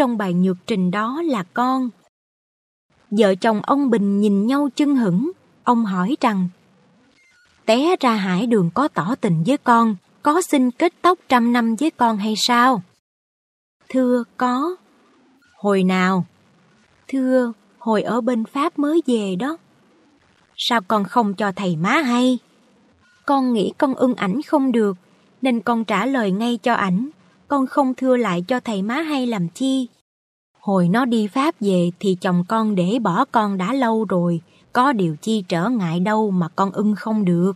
trong bài nhược trình đó là con. Vợ chồng ông Bình nhìn nhau chưng hửng, ông hỏi rằng Té ra hải đường có tỏ tình với con, có xin kết tóc trăm năm với con hay sao? Thưa, có. Hồi nào? Thưa, hồi ở bên Pháp mới về đó. Sao con không cho thầy má hay? Con nghĩ con ưng ảnh không được, nên con trả lời ngay cho ảnh. Con không thưa lại cho thầy má hay làm chi. Hồi nó đi Pháp về thì chồng con để bỏ con đã lâu rồi, có điều chi trở ngại đâu mà con ưng không được.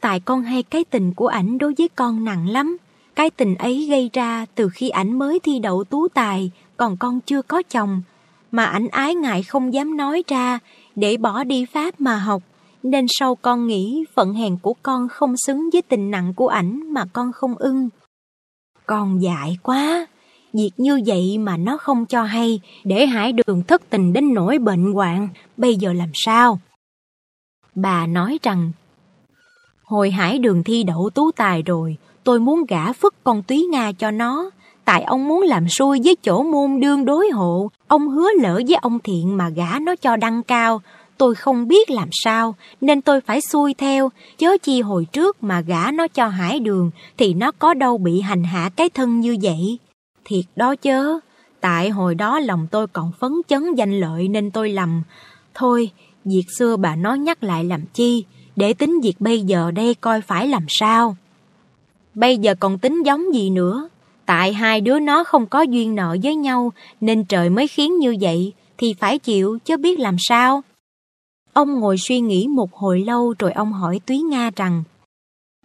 Tại con hay cái tình của ảnh đối với con nặng lắm. Cái tình ấy gây ra từ khi ảnh mới thi đậu tú tài, còn con chưa có chồng. Mà ảnh ái ngại không dám nói ra, để bỏ đi Pháp mà học. Nên sau con nghĩ phận hèn của con không xứng với tình nặng của ảnh mà con không ưng. Con dại quá, việc như vậy mà nó không cho hay, để hải đường thất tình đến nỗi bệnh hoạn, bây giờ làm sao? Bà nói rằng, hồi hải đường thi đậu tú tài rồi, tôi muốn gả phức con túy Nga cho nó, tại ông muốn làm xui với chỗ môn đương đối hộ, ông hứa lỡ với ông thiện mà gả nó cho đăng cao, tôi không biết làm sao, nên tôi phải xuôi theo, chớ chi hồi trước mà gả nó cho hải đường, thì nó có đâu bị hành hạ cái thân như vậy. Thiệt đó chớ, tại hồi đó lòng tôi còn phấn chấn danh lợi nên tôi lầm. Thôi, việc xưa bà nói nhắc lại làm chi, để tính việc bây giờ đây coi phải làm sao. Bây giờ còn tính giống gì nữa, tại hai đứa nó không có duyên nợ với nhau nên trời mới khiến như vậy, thì phải chịu chứ biết làm sao. Ông ngồi suy nghĩ một hồi lâu rồi ông hỏi Túy Nga rằng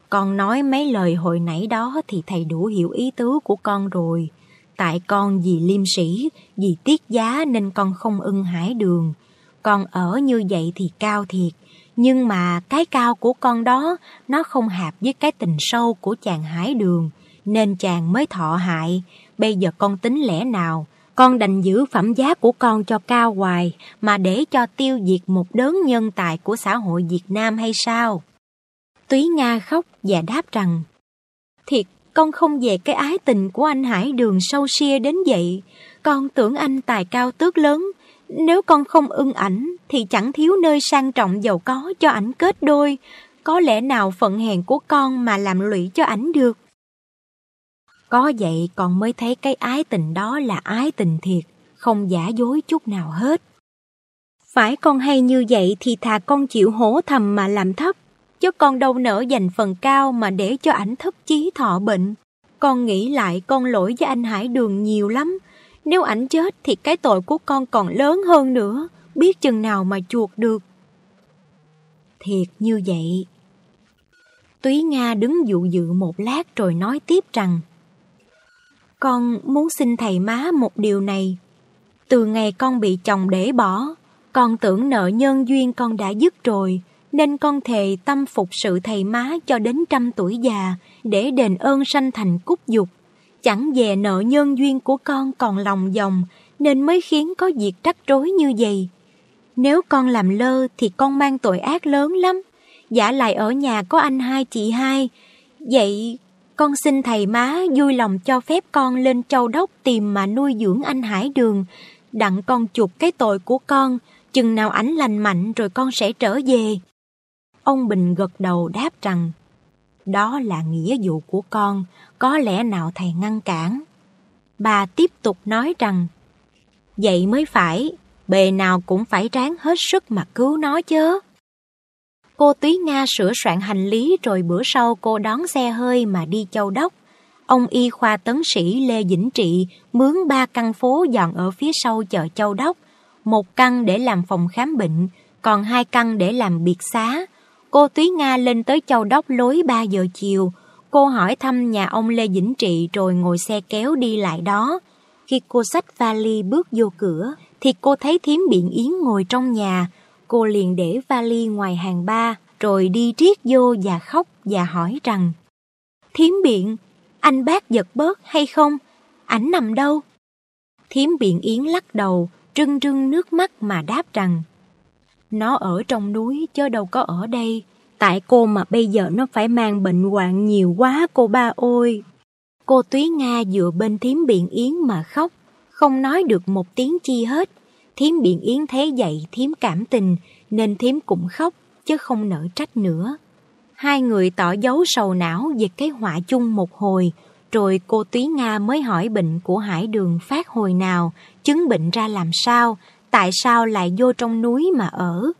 Con nói mấy lời hồi nãy đó thì thầy đủ hiểu ý tứ của con rồi. Tại con vì liêm sĩ, vì tiết giá nên con không ưng hải đường. Con ở như vậy thì cao thiệt, nhưng mà cái cao của con đó nó không hạp với cái tình sâu của chàng hải đường, nên chàng mới thọ hại. Bây giờ con tính lẽ nào? Con đành giữ phẩm giá của con cho cao hoài mà để cho tiêu diệt một đớn nhân tài của xã hội Việt Nam hay sao? Túy Nga khóc và đáp rằng Thiệt, con không về cái ái tình của anh Hải đường sâu xia đến vậy. Con tưởng anh tài cao tước lớn. Nếu con không ưng ảnh thì chẳng thiếu nơi sang trọng giàu có cho ảnh kết đôi. Có lẽ nào phận hèn của con mà làm lụy cho ảnh được? Có vậy con mới thấy cái ái tình đó là ái tình thiệt, không giả dối chút nào hết. Phải con hay như vậy thì thà con chịu hổ thầm mà làm thấp, chứ con đâu nỡ dành phần cao mà để cho ảnh thất chí thọ bệnh. Con nghĩ lại con lỗi với anh Hải Đường nhiều lắm. Nếu ảnh chết thì cái tội của con còn lớn hơn nữa, biết chừng nào mà chuột được. Thiệt như vậy. Túy Nga đứng dụ dự một lát rồi nói tiếp rằng con muốn xin thầy má một điều này. Từ ngày con bị chồng để bỏ, con tưởng nợ nhân duyên con đã dứt rồi, nên con thề tâm phục sự thầy má cho đến trăm tuổi già để đền ơn sanh thành cúc dục. Chẳng về nợ nhân duyên của con còn lòng dòng nên mới khiến có việc trắc rối như vậy. Nếu con làm lơ thì con mang tội ác lớn lắm. Giả lại ở nhà có anh hai chị hai. Vậy con xin thầy má vui lòng cho phép con lên châu đốc tìm mà nuôi dưỡng anh Hải Đường, đặng con chuộc cái tội của con, chừng nào ảnh lành mạnh rồi con sẽ trở về. Ông Bình gật đầu đáp rằng, đó là nghĩa vụ của con, có lẽ nào thầy ngăn cản. Bà tiếp tục nói rằng, vậy mới phải, bề nào cũng phải ráng hết sức mà cứu nó chứ. Cô Túy Nga sửa soạn hành lý rồi bữa sau cô đón xe hơi mà đi châu đốc. Ông y khoa tấn sĩ Lê Vĩnh Trị mướn ba căn phố dọn ở phía sau chợ châu đốc. Một căn để làm phòng khám bệnh, còn hai căn để làm biệt xá. Cô Túy Nga lên tới châu đốc lối 3 giờ chiều. Cô hỏi thăm nhà ông Lê Vĩnh Trị rồi ngồi xe kéo đi lại đó. Khi cô xách vali bước vô cửa, thì cô thấy thiếm biện yến ngồi trong nhà, cô liền để vali ngoài hàng ba, rồi đi triết vô và khóc và hỏi rằng Thiếm biện, anh bác giật bớt hay không? Ảnh nằm đâu? Thiếm biện yến lắc đầu, trưng trưng nước mắt mà đáp rằng Nó ở trong núi chứ đâu có ở đây. Tại cô mà bây giờ nó phải mang bệnh hoạn nhiều quá cô ba ôi. Cô Túy Nga dựa bên thiếm biện yến mà khóc, không nói được một tiếng chi hết. Thiếm biện yến thấy vậy thiếm cảm tình, nên thiếm cũng khóc, chứ không nỡ trách nữa. Hai người tỏ dấu sầu não về cái họa chung một hồi, rồi cô Túy Nga mới hỏi bệnh của Hải Đường phát hồi nào, chứng bệnh ra làm sao, tại sao lại vô trong núi mà ở.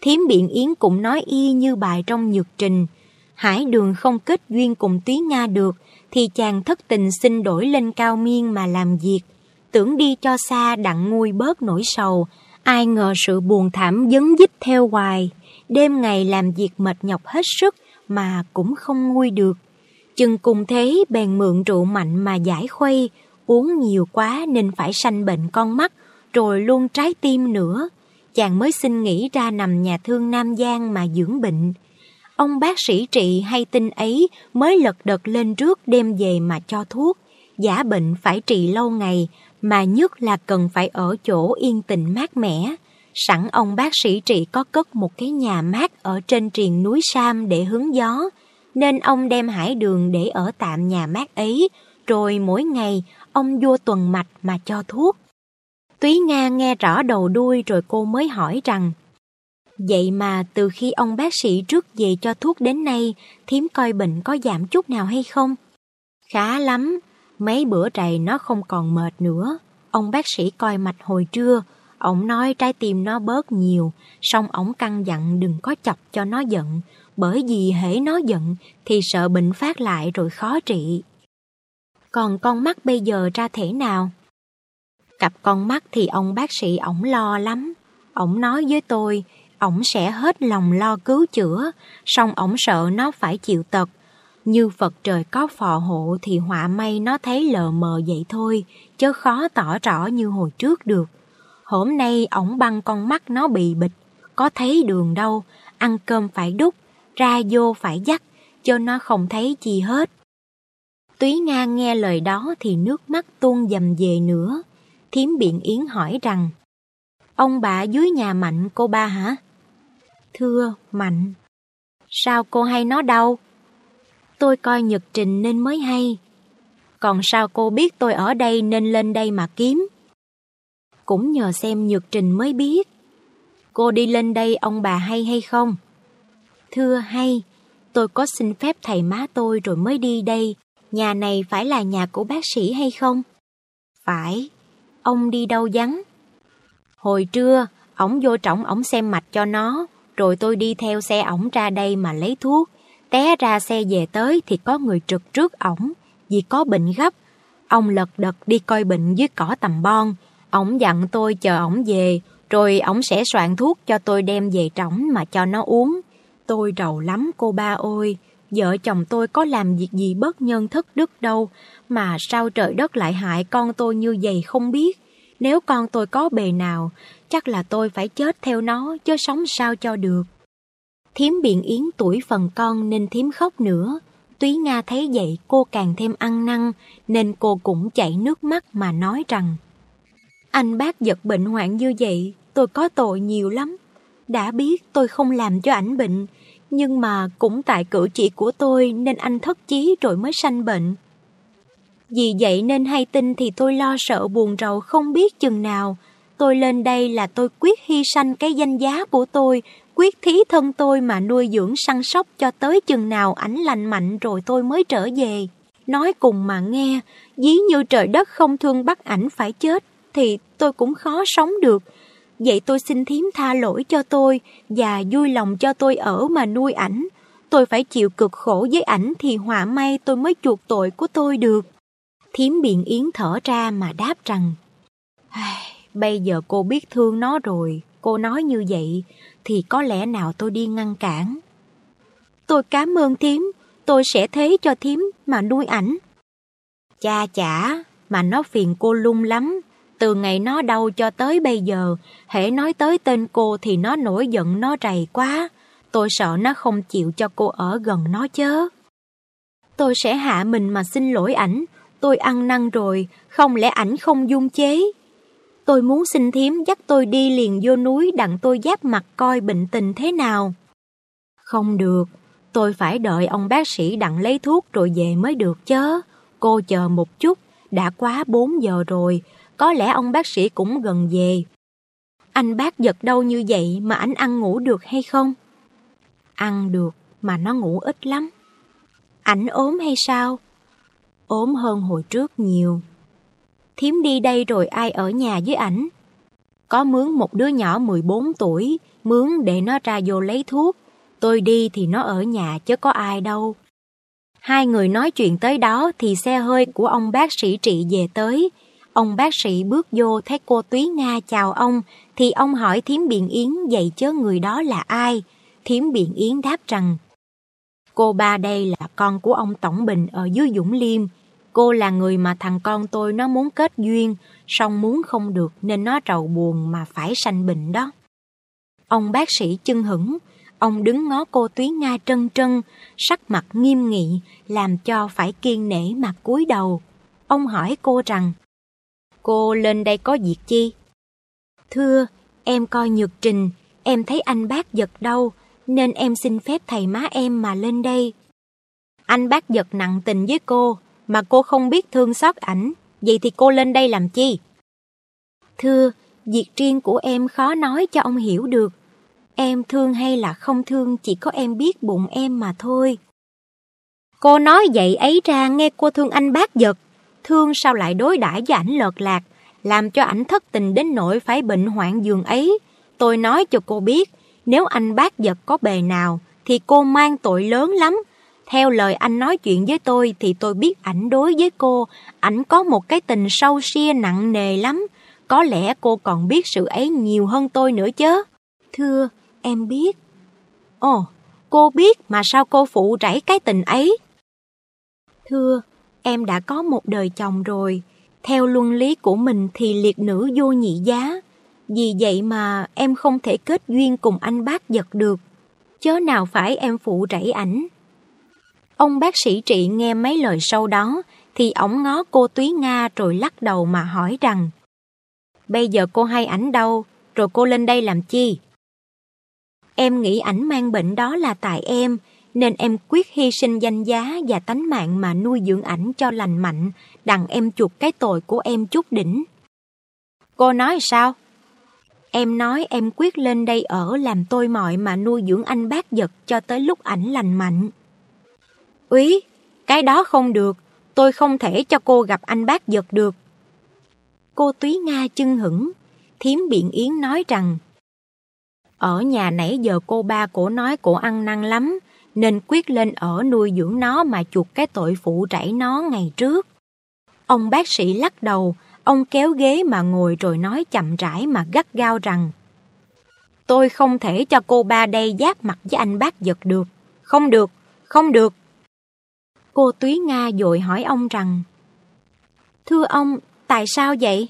Thiếm Biện Yến cũng nói y như bài trong nhược trình. Hải Đường không kết duyên cùng Túy Nga được, thì chàng thất tình xin đổi lên cao miên mà làm việc. Tưởng đi cho xa đặng nguôi bớt nỗi sầu, ai ngờ sự buồn thảm dấn dít theo hoài. Đêm ngày làm việc mệt nhọc hết sức mà cũng không nguôi được. Chừng cùng thế bèn mượn rượu mạnh mà giải khuây, uống nhiều quá nên phải sanh bệnh con mắt, rồi luôn trái tim nữa. Chàng mới xin nghỉ ra nằm nhà thương Nam Giang mà dưỡng bệnh. Ông bác sĩ trị hay tin ấy mới lật đật lên trước đem về mà cho thuốc. Giả bệnh phải trị lâu ngày, mà nhất là cần phải ở chỗ yên tĩnh mát mẻ. Sẵn ông bác sĩ trị có cất một cái nhà mát ở trên triền núi Sam để hứng gió, nên ông đem hải đường để ở tạm nhà mát ấy, rồi mỗi ngày ông vô tuần mạch mà cho thuốc. Túy Nga nghe rõ đầu đuôi rồi cô mới hỏi rằng Vậy mà từ khi ông bác sĩ trước về cho thuốc đến nay, thím coi bệnh có giảm chút nào hay không? Khá lắm, mấy bữa trầy nó không còn mệt nữa. Ông bác sĩ coi mạch hồi trưa, ông nói trái tim nó bớt nhiều, xong ông căn dặn đừng có chọc cho nó giận, bởi vì hễ nó giận thì sợ bệnh phát lại rồi khó trị. Còn con mắt bây giờ ra thể nào? Cặp con mắt thì ông bác sĩ ổng lo lắm. Ổng nói với tôi, ổng sẽ hết lòng lo cứu chữa, song ổng sợ nó phải chịu tật. Như Phật trời có phò hộ thì họa may nó thấy lờ mờ vậy thôi, chứ khó tỏ rõ như hồi trước được. Hôm nay ổng băng con mắt nó bị bịch, có thấy đường đâu, ăn cơm phải đút, ra vô phải dắt, cho nó không thấy gì hết. Túy Nga nghe lời đó thì nước mắt tuôn dầm về nữa. Thiếm biện yến hỏi rằng, Ông bà dưới nhà Mạnh cô ba hả? Thưa, Mạnh. Sao cô hay nó đâu? Tôi coi nhật trình nên mới hay. Còn sao cô biết tôi ở đây nên lên đây mà kiếm? Cũng nhờ xem nhật trình mới biết. Cô đi lên đây ông bà hay hay không? Thưa hay, tôi có xin phép thầy má tôi rồi mới đi đây. Nhà này phải là nhà của bác sĩ hay không? Phải. Ông đi đâu vắng? Hồi trưa, ổng vô trọng ổng xem mạch cho nó, rồi tôi đi theo xe ổng ra đây mà lấy thuốc. Té ra xe về tới thì có người trực trước ổng, vì có bệnh gấp. Ông lật đật đi coi bệnh dưới cỏ tầm bon. Ổng dặn tôi chờ ổng về, rồi ổng sẽ soạn thuốc cho tôi đem về trỏng mà cho nó uống. Tôi rầu lắm cô ba ơi, vợ chồng tôi có làm việc gì bất nhân thất đức đâu, mà sao trời đất lại hại con tôi như vậy không biết. Nếu con tôi có bề nào, chắc là tôi phải chết theo nó, chứ sống sao cho được. Thiếm biện yến tuổi phần con nên thiếm khóc nữa. Túy Nga thấy vậy cô càng thêm ăn năn, nên cô cũng chảy nước mắt mà nói rằng Anh bác giật bệnh hoạn như vậy, tôi có tội nhiều lắm. Đã biết tôi không làm cho ảnh bệnh, nhưng mà cũng tại cử chỉ của tôi nên anh thất chí rồi mới sanh bệnh. Vì vậy nên hay tin thì tôi lo sợ buồn rầu không biết chừng nào. Tôi lên đây là tôi quyết hy sanh cái danh giá của tôi, quyết thí thân tôi mà nuôi dưỡng săn sóc cho tới chừng nào ảnh lành mạnh rồi tôi mới trở về. Nói cùng mà nghe, dí như trời đất không thương bắt ảnh phải chết, thì tôi cũng khó sống được. Vậy tôi xin thím tha lỗi cho tôi và vui lòng cho tôi ở mà nuôi ảnh. Tôi phải chịu cực khổ với ảnh thì họa may tôi mới chuộc tội của tôi được. Thiếm biện yến thở ra mà đáp rằng Bây giờ cô biết thương nó rồi, cô nói như vậy thì có lẽ nào tôi đi ngăn cản. Tôi cảm ơn thím, tôi sẽ thế cho thím mà nuôi ảnh. Cha chả, mà nó phiền cô lung lắm. Từ ngày nó đau cho tới bây giờ, hễ nói tới tên cô thì nó nổi giận nó rầy quá. Tôi sợ nó không chịu cho cô ở gần nó chớ. Tôi sẽ hạ mình mà xin lỗi ảnh, tôi ăn năn rồi, không lẽ ảnh không dung chế. Tôi muốn xin thím dắt tôi đi liền vô núi đặng tôi giáp mặt coi bệnh tình thế nào. Không được, tôi phải đợi ông bác sĩ đặng lấy thuốc rồi về mới được chớ. Cô chờ một chút, đã quá 4 giờ rồi, có lẽ ông bác sĩ cũng gần về. Anh bác giật đâu như vậy mà anh ăn ngủ được hay không? Ăn được mà nó ngủ ít lắm. Ảnh ốm hay sao? Ốm hơn hồi trước nhiều. Thiếm đi đây rồi ai ở nhà với ảnh? Có mướn một đứa nhỏ 14 tuổi, mướn để nó ra vô lấy thuốc. Tôi đi thì nó ở nhà chứ có ai đâu. Hai người nói chuyện tới đó thì xe hơi của ông bác sĩ trị về tới. Ông bác sĩ bước vô thấy cô Túy Nga chào ông thì ông hỏi Thiếm Biện Yến vậy chớ người đó là ai? Thiếm Biện Yến đáp rằng Cô ba đây là con của ông Tổng Bình ở dưới Dũng Liêm. Cô là người mà thằng con tôi nó muốn kết duyên, song muốn không được nên nó trầu buồn mà phải sanh bệnh đó. Ông bác sĩ chân hững, ông đứng ngó cô Túy Nga trân trân, sắc mặt nghiêm nghị, làm cho phải kiên nể mặt cúi đầu. Ông hỏi cô rằng, Cô lên đây có việc chi? Thưa, em coi nhược trình, em thấy anh bác giật đau, nên em xin phép thầy má em mà lên đây. Anh bác giật nặng tình với cô, mà cô không biết thương xót ảnh, vậy thì cô lên đây làm chi? Thưa, việc riêng của em khó nói cho ông hiểu được. Em thương hay là không thương chỉ có em biết bụng em mà thôi. Cô nói vậy ấy ra nghe cô thương anh bác giật, thương sao lại đối đãi với ảnh lợt lạc, làm cho ảnh thất tình đến nỗi phải bệnh hoạn giường ấy. Tôi nói cho cô biết, nếu anh bác giật có bề nào, thì cô mang tội lớn lắm. Theo lời anh nói chuyện với tôi thì tôi biết ảnh đối với cô, ảnh có một cái tình sâu xia nặng nề lắm. Có lẽ cô còn biết sự ấy nhiều hơn tôi nữa chứ. Thưa, em biết. Ồ, cô biết mà sao cô phụ rảy cái tình ấy? Thưa, em đã có một đời chồng rồi. Theo luân lý của mình thì liệt nữ vô nhị giá. Vì vậy mà em không thể kết duyên cùng anh bác giật được. Chớ nào phải em phụ rảy ảnh. Ông bác sĩ trị nghe mấy lời sau đó thì ổng ngó cô Túy Nga rồi lắc đầu mà hỏi rằng Bây giờ cô hay ảnh đâu, rồi cô lên đây làm chi? Em nghĩ ảnh mang bệnh đó là tại em, nên em quyết hy sinh danh giá và tánh mạng mà nuôi dưỡng ảnh cho lành mạnh, đặng em chuộc cái tội của em chút đỉnh. Cô nói sao? Em nói em quyết lên đây ở làm tôi mọi mà nuôi dưỡng anh bác giật cho tới lúc ảnh lành mạnh. Úy, cái đó không được, tôi không thể cho cô gặp anh bác giật được. Cô Túy Nga chưng hững, thiếm biện yến nói rằng Ở nhà nãy giờ cô ba cổ nói cổ ăn năn lắm, nên quyết lên ở nuôi dưỡng nó mà chuộc cái tội phụ rảy nó ngày trước. Ông bác sĩ lắc đầu, ông kéo ghế mà ngồi rồi nói chậm rãi mà gắt gao rằng Tôi không thể cho cô ba đây giáp mặt với anh bác giật được. Không được, không được. Cô Túy Nga dội hỏi ông rằng Thưa ông, tại sao vậy?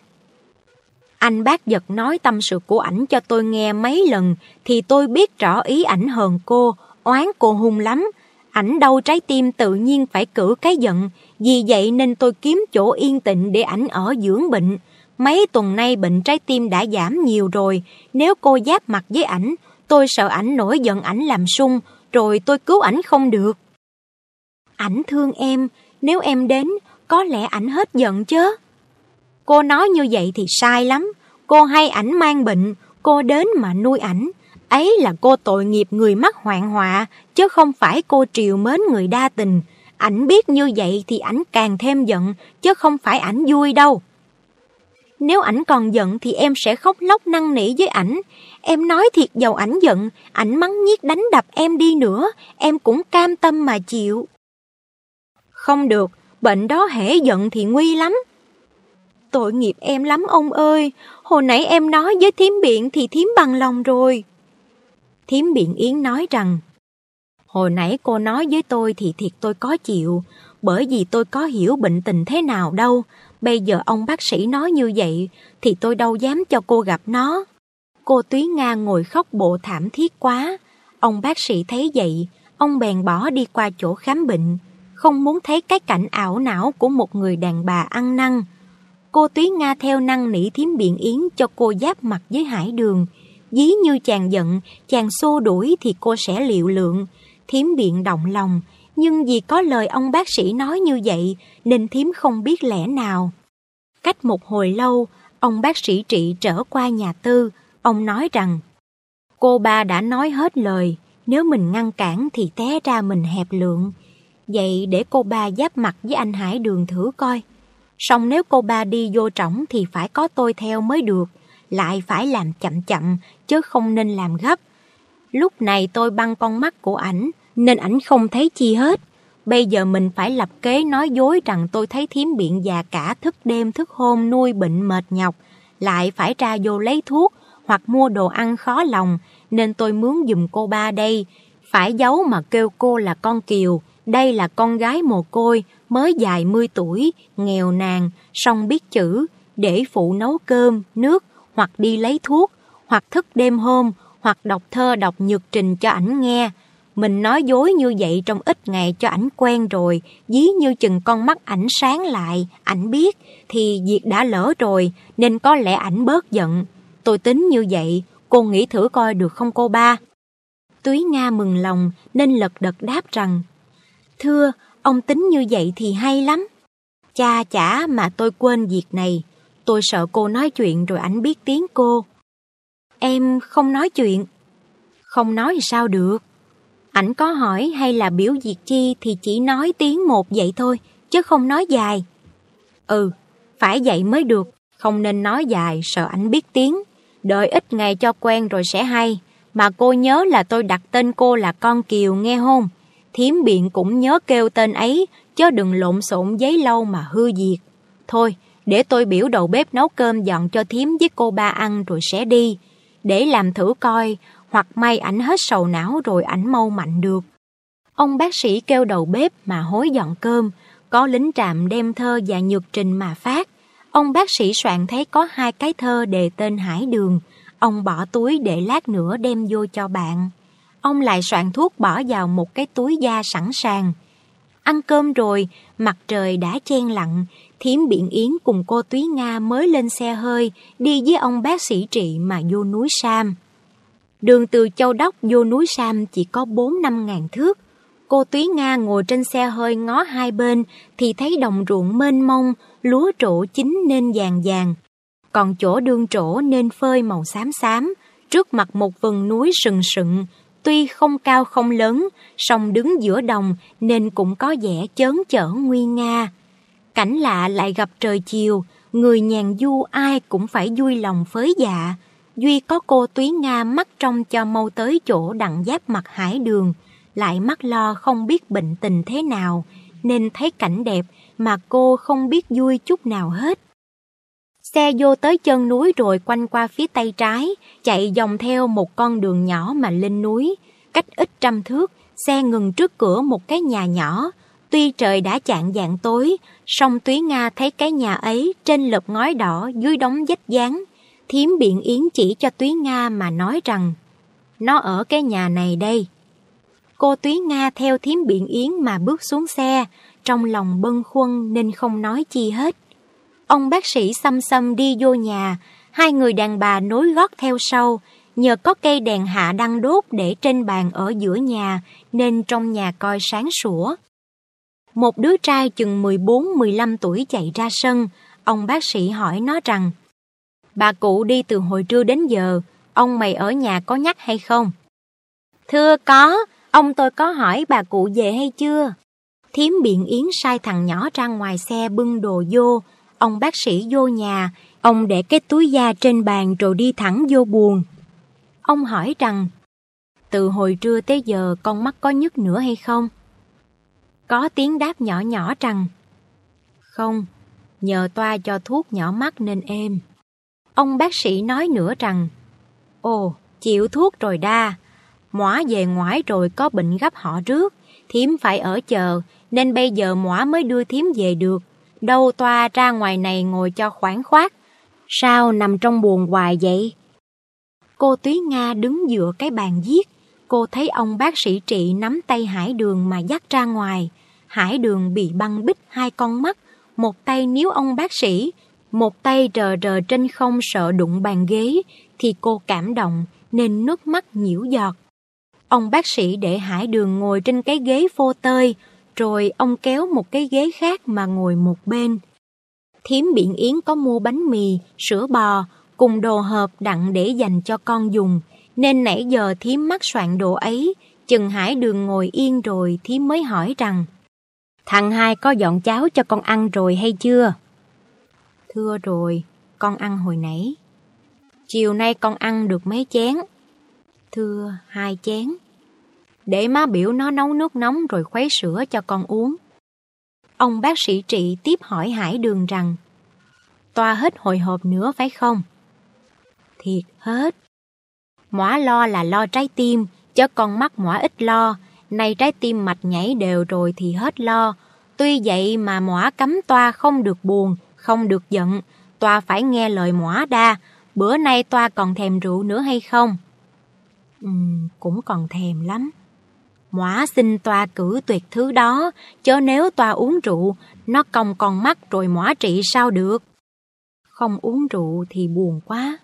Anh bác giật nói tâm sự của ảnh cho tôi nghe mấy lần thì tôi biết rõ ý ảnh hờn cô, oán cô hung lắm. Ảnh đau trái tim tự nhiên phải cử cái giận, vì vậy nên tôi kiếm chỗ yên tịnh để ảnh ở dưỡng bệnh. Mấy tuần nay bệnh trái tim đã giảm nhiều rồi, nếu cô giáp mặt với ảnh, tôi sợ ảnh nổi giận ảnh làm sung, rồi tôi cứu ảnh không được. Ảnh thương em, nếu em đến, có lẽ ảnh hết giận chứ. Cô nói như vậy thì sai lắm, cô hay ảnh mang bệnh, cô đến mà nuôi ảnh. Ấy là cô tội nghiệp người mắc hoạn họa, chứ không phải cô triều mến người đa tình. Ảnh biết như vậy thì ảnh càng thêm giận, chứ không phải ảnh vui đâu. Nếu ảnh còn giận thì em sẽ khóc lóc năn nỉ với ảnh. Em nói thiệt dầu ảnh giận, ảnh mắng nhiếc đánh đập em đi nữa, em cũng cam tâm mà chịu. Không được, bệnh đó hễ giận thì nguy lắm. Tội nghiệp em lắm ông ơi, hồi nãy em nói với thím biện thì thím bằng lòng rồi. Thím biện Yến nói rằng, hồi nãy cô nói với tôi thì thiệt tôi có chịu, bởi vì tôi có hiểu bệnh tình thế nào đâu. Bây giờ ông bác sĩ nói như vậy thì tôi đâu dám cho cô gặp nó. Cô Túy Nga ngồi khóc bộ thảm thiết quá. Ông bác sĩ thấy vậy, ông bèn bỏ đi qua chỗ khám bệnh, không muốn thấy cái cảnh ảo não của một người đàn bà ăn năn. Cô Túy Nga theo năng nỉ thiếm biện yến cho cô giáp mặt với hải đường. Dí như chàng giận, chàng xô đuổi thì cô sẽ liệu lượng. Thiếm biện động lòng, nhưng vì có lời ông bác sĩ nói như vậy nên thiếm không biết lẽ nào. Cách một hồi lâu, ông bác sĩ trị trở qua nhà tư, ông nói rằng Cô ba đã nói hết lời, nếu mình ngăn cản thì té ra mình hẹp lượng. Vậy để cô ba giáp mặt với anh Hải Đường thử coi. Xong nếu cô ba đi vô trỏng thì phải có tôi theo mới được, lại phải làm chậm chậm chứ không nên làm gấp. Lúc này tôi băng con mắt của ảnh nên ảnh không thấy chi hết. Bây giờ mình phải lập kế nói dối rằng tôi thấy thiếm biện già cả thức đêm thức hôm nuôi bệnh mệt nhọc, lại phải ra vô lấy thuốc hoặc mua đồ ăn khó lòng, nên tôi mướn dùm cô ba đây. Phải giấu mà kêu cô là con Kiều, đây là con gái mồ côi, mới dài mươi tuổi, nghèo nàn, song biết chữ, để phụ nấu cơm, nước, hoặc đi lấy thuốc, hoặc thức đêm hôm, hoặc đọc thơ đọc nhược trình cho ảnh nghe. Mình nói dối như vậy trong ít ngày cho ảnh quen rồi, dí như chừng con mắt ảnh sáng lại, ảnh biết, thì việc đã lỡ rồi, nên có lẽ ảnh bớt giận. Tôi tính như vậy, cô nghĩ thử coi được không cô ba? Túy Nga mừng lòng nên lật đật đáp rằng Thưa, ông tính như vậy thì hay lắm. Cha chả mà tôi quên việc này. Tôi sợ cô nói chuyện rồi ảnh biết tiếng cô. Em không nói chuyện. Không nói thì sao được. Ảnh có hỏi hay là biểu diệt chi thì chỉ nói tiếng một vậy thôi, chứ không nói dài. Ừ, phải vậy mới được, không nên nói dài sợ ảnh biết tiếng. Đợi ít ngày cho quen rồi sẽ hay. Mà cô nhớ là tôi đặt tên cô là con Kiều nghe không? Thiếm biện cũng nhớ kêu tên ấy, chứ đừng lộn xộn giấy lâu mà hư diệt. Thôi, để tôi biểu đầu bếp nấu cơm dọn cho thiếm với cô ba ăn rồi sẽ đi. Để làm thử coi, hoặc may ảnh hết sầu não rồi ảnh mau mạnh được. Ông bác sĩ kêu đầu bếp mà hối dọn cơm, có lính trạm đem thơ và nhược trình mà phát. Ông bác sĩ soạn thấy có hai cái thơ đề tên Hải Đường, ông bỏ túi để lát nữa đem vô cho bạn. Ông lại soạn thuốc bỏ vào một cái túi da sẵn sàng. Ăn cơm rồi, mặt trời đã chen lặng, thiếm biển yến cùng cô Túy Nga mới lên xe hơi, đi với ông bác sĩ trị mà vô núi Sam. Đường từ Châu Đốc vô núi Sam chỉ có 4-5 ngàn thước. Cô Túy Nga ngồi trên xe hơi ngó hai bên thì thấy đồng ruộng mênh mông, lúa trổ chín nên vàng vàng. Còn chỗ đương trổ nên phơi màu xám xám, trước mặt một vần núi sừng sừng tuy không cao không lớn, song đứng giữa đồng nên cũng có vẻ chớn chở nguy nga. Cảnh lạ lại gặp trời chiều, người nhàn du ai cũng phải vui lòng phới dạ. Duy có cô Túy Nga mắt trong cho mau tới chỗ đặng giáp mặt hải đường, lại mắt lo không biết bệnh tình thế nào, nên thấy cảnh đẹp mà cô không biết vui chút nào hết. Xe vô tới chân núi rồi quanh qua phía tay trái, chạy dòng theo một con đường nhỏ mà lên núi. Cách ít trăm thước, xe ngừng trước cửa một cái nhà nhỏ. Tuy trời đã chạng dạng tối, song Túy Nga thấy cái nhà ấy trên lợp ngói đỏ dưới đống vách dáng. Thiếm biện yến chỉ cho Túy Nga mà nói rằng, nó ở cái nhà này đây. Cô Túy Nga theo thiếm biện yến mà bước xuống xe, trong lòng bâng khuâng nên không nói chi hết. Ông bác sĩ xăm xăm đi vô nhà, hai người đàn bà nối gót theo sau, nhờ có cây đèn hạ đăng đốt để trên bàn ở giữa nhà nên trong nhà coi sáng sủa. Một đứa trai chừng 14-15 tuổi chạy ra sân, ông bác sĩ hỏi nó rằng Bà cụ đi từ hồi trưa đến giờ, ông mày ở nhà có nhắc hay không? Thưa có, ông tôi có hỏi bà cụ về hay chưa? Thiếm biện yến sai thằng nhỏ ra ngoài xe bưng đồ vô, ông bác sĩ vô nhà, ông để cái túi da trên bàn rồi đi thẳng vô buồn. Ông hỏi rằng, từ hồi trưa tới giờ con mắt có nhức nữa hay không? Có tiếng đáp nhỏ nhỏ rằng, không, nhờ toa cho thuốc nhỏ mắt nên êm. Ông bác sĩ nói nữa rằng, ồ, chịu thuốc rồi đa, mỏa về ngoại rồi có bệnh gấp họ rước, thiếm phải ở chờ, nên bây giờ mỏa mới đưa thiếm về được. Đâu toa ra ngoài này ngồi cho khoản khoát. Sao nằm trong buồn hoài vậy? Cô Túy Nga đứng dựa cái bàn viết. Cô thấy ông bác sĩ trị nắm tay Hải Đường mà dắt ra ngoài. Hải Đường bị băng bích hai con mắt. Một tay níu ông bác sĩ, một tay rờ rờ trên không sợ đụng bàn ghế, thì cô cảm động nên nước mắt nhiễu giọt. Ông bác sĩ để Hải Đường ngồi trên cái ghế phô tơi, rồi ông kéo một cái ghế khác mà ngồi một bên. Thiếm biển yến có mua bánh mì, sữa bò, cùng đồ hộp đặng để dành cho con dùng, nên nãy giờ thiếm mắc soạn đồ ấy, chừng hải đường ngồi yên rồi thiếm mới hỏi rằng Thằng hai có dọn cháo cho con ăn rồi hay chưa? Thưa rồi, con ăn hồi nãy. Chiều nay con ăn được mấy chén? Thưa, hai chén. Để má biểu nó nấu nước nóng rồi khuấy sữa cho con uống. Ông bác sĩ trị tiếp hỏi Hải Đường rằng Toa hết hồi hộp nữa phải không? Thiệt hết. Mỏa lo là lo trái tim, chứ con mắt mỏa ít lo. Nay trái tim mạch nhảy đều rồi thì hết lo. Tuy vậy mà mỏa cấm toa không được buồn, không được giận. Toa phải nghe lời mỏa đa. Bữa nay toa còn thèm rượu nữa hay không? Ừ, cũng còn thèm lắm. Móa xin toa cử tuyệt thứ đó, chớ nếu toa uống rượu, nó còng con mắt rồi móa trị sao được. Không uống rượu thì buồn quá.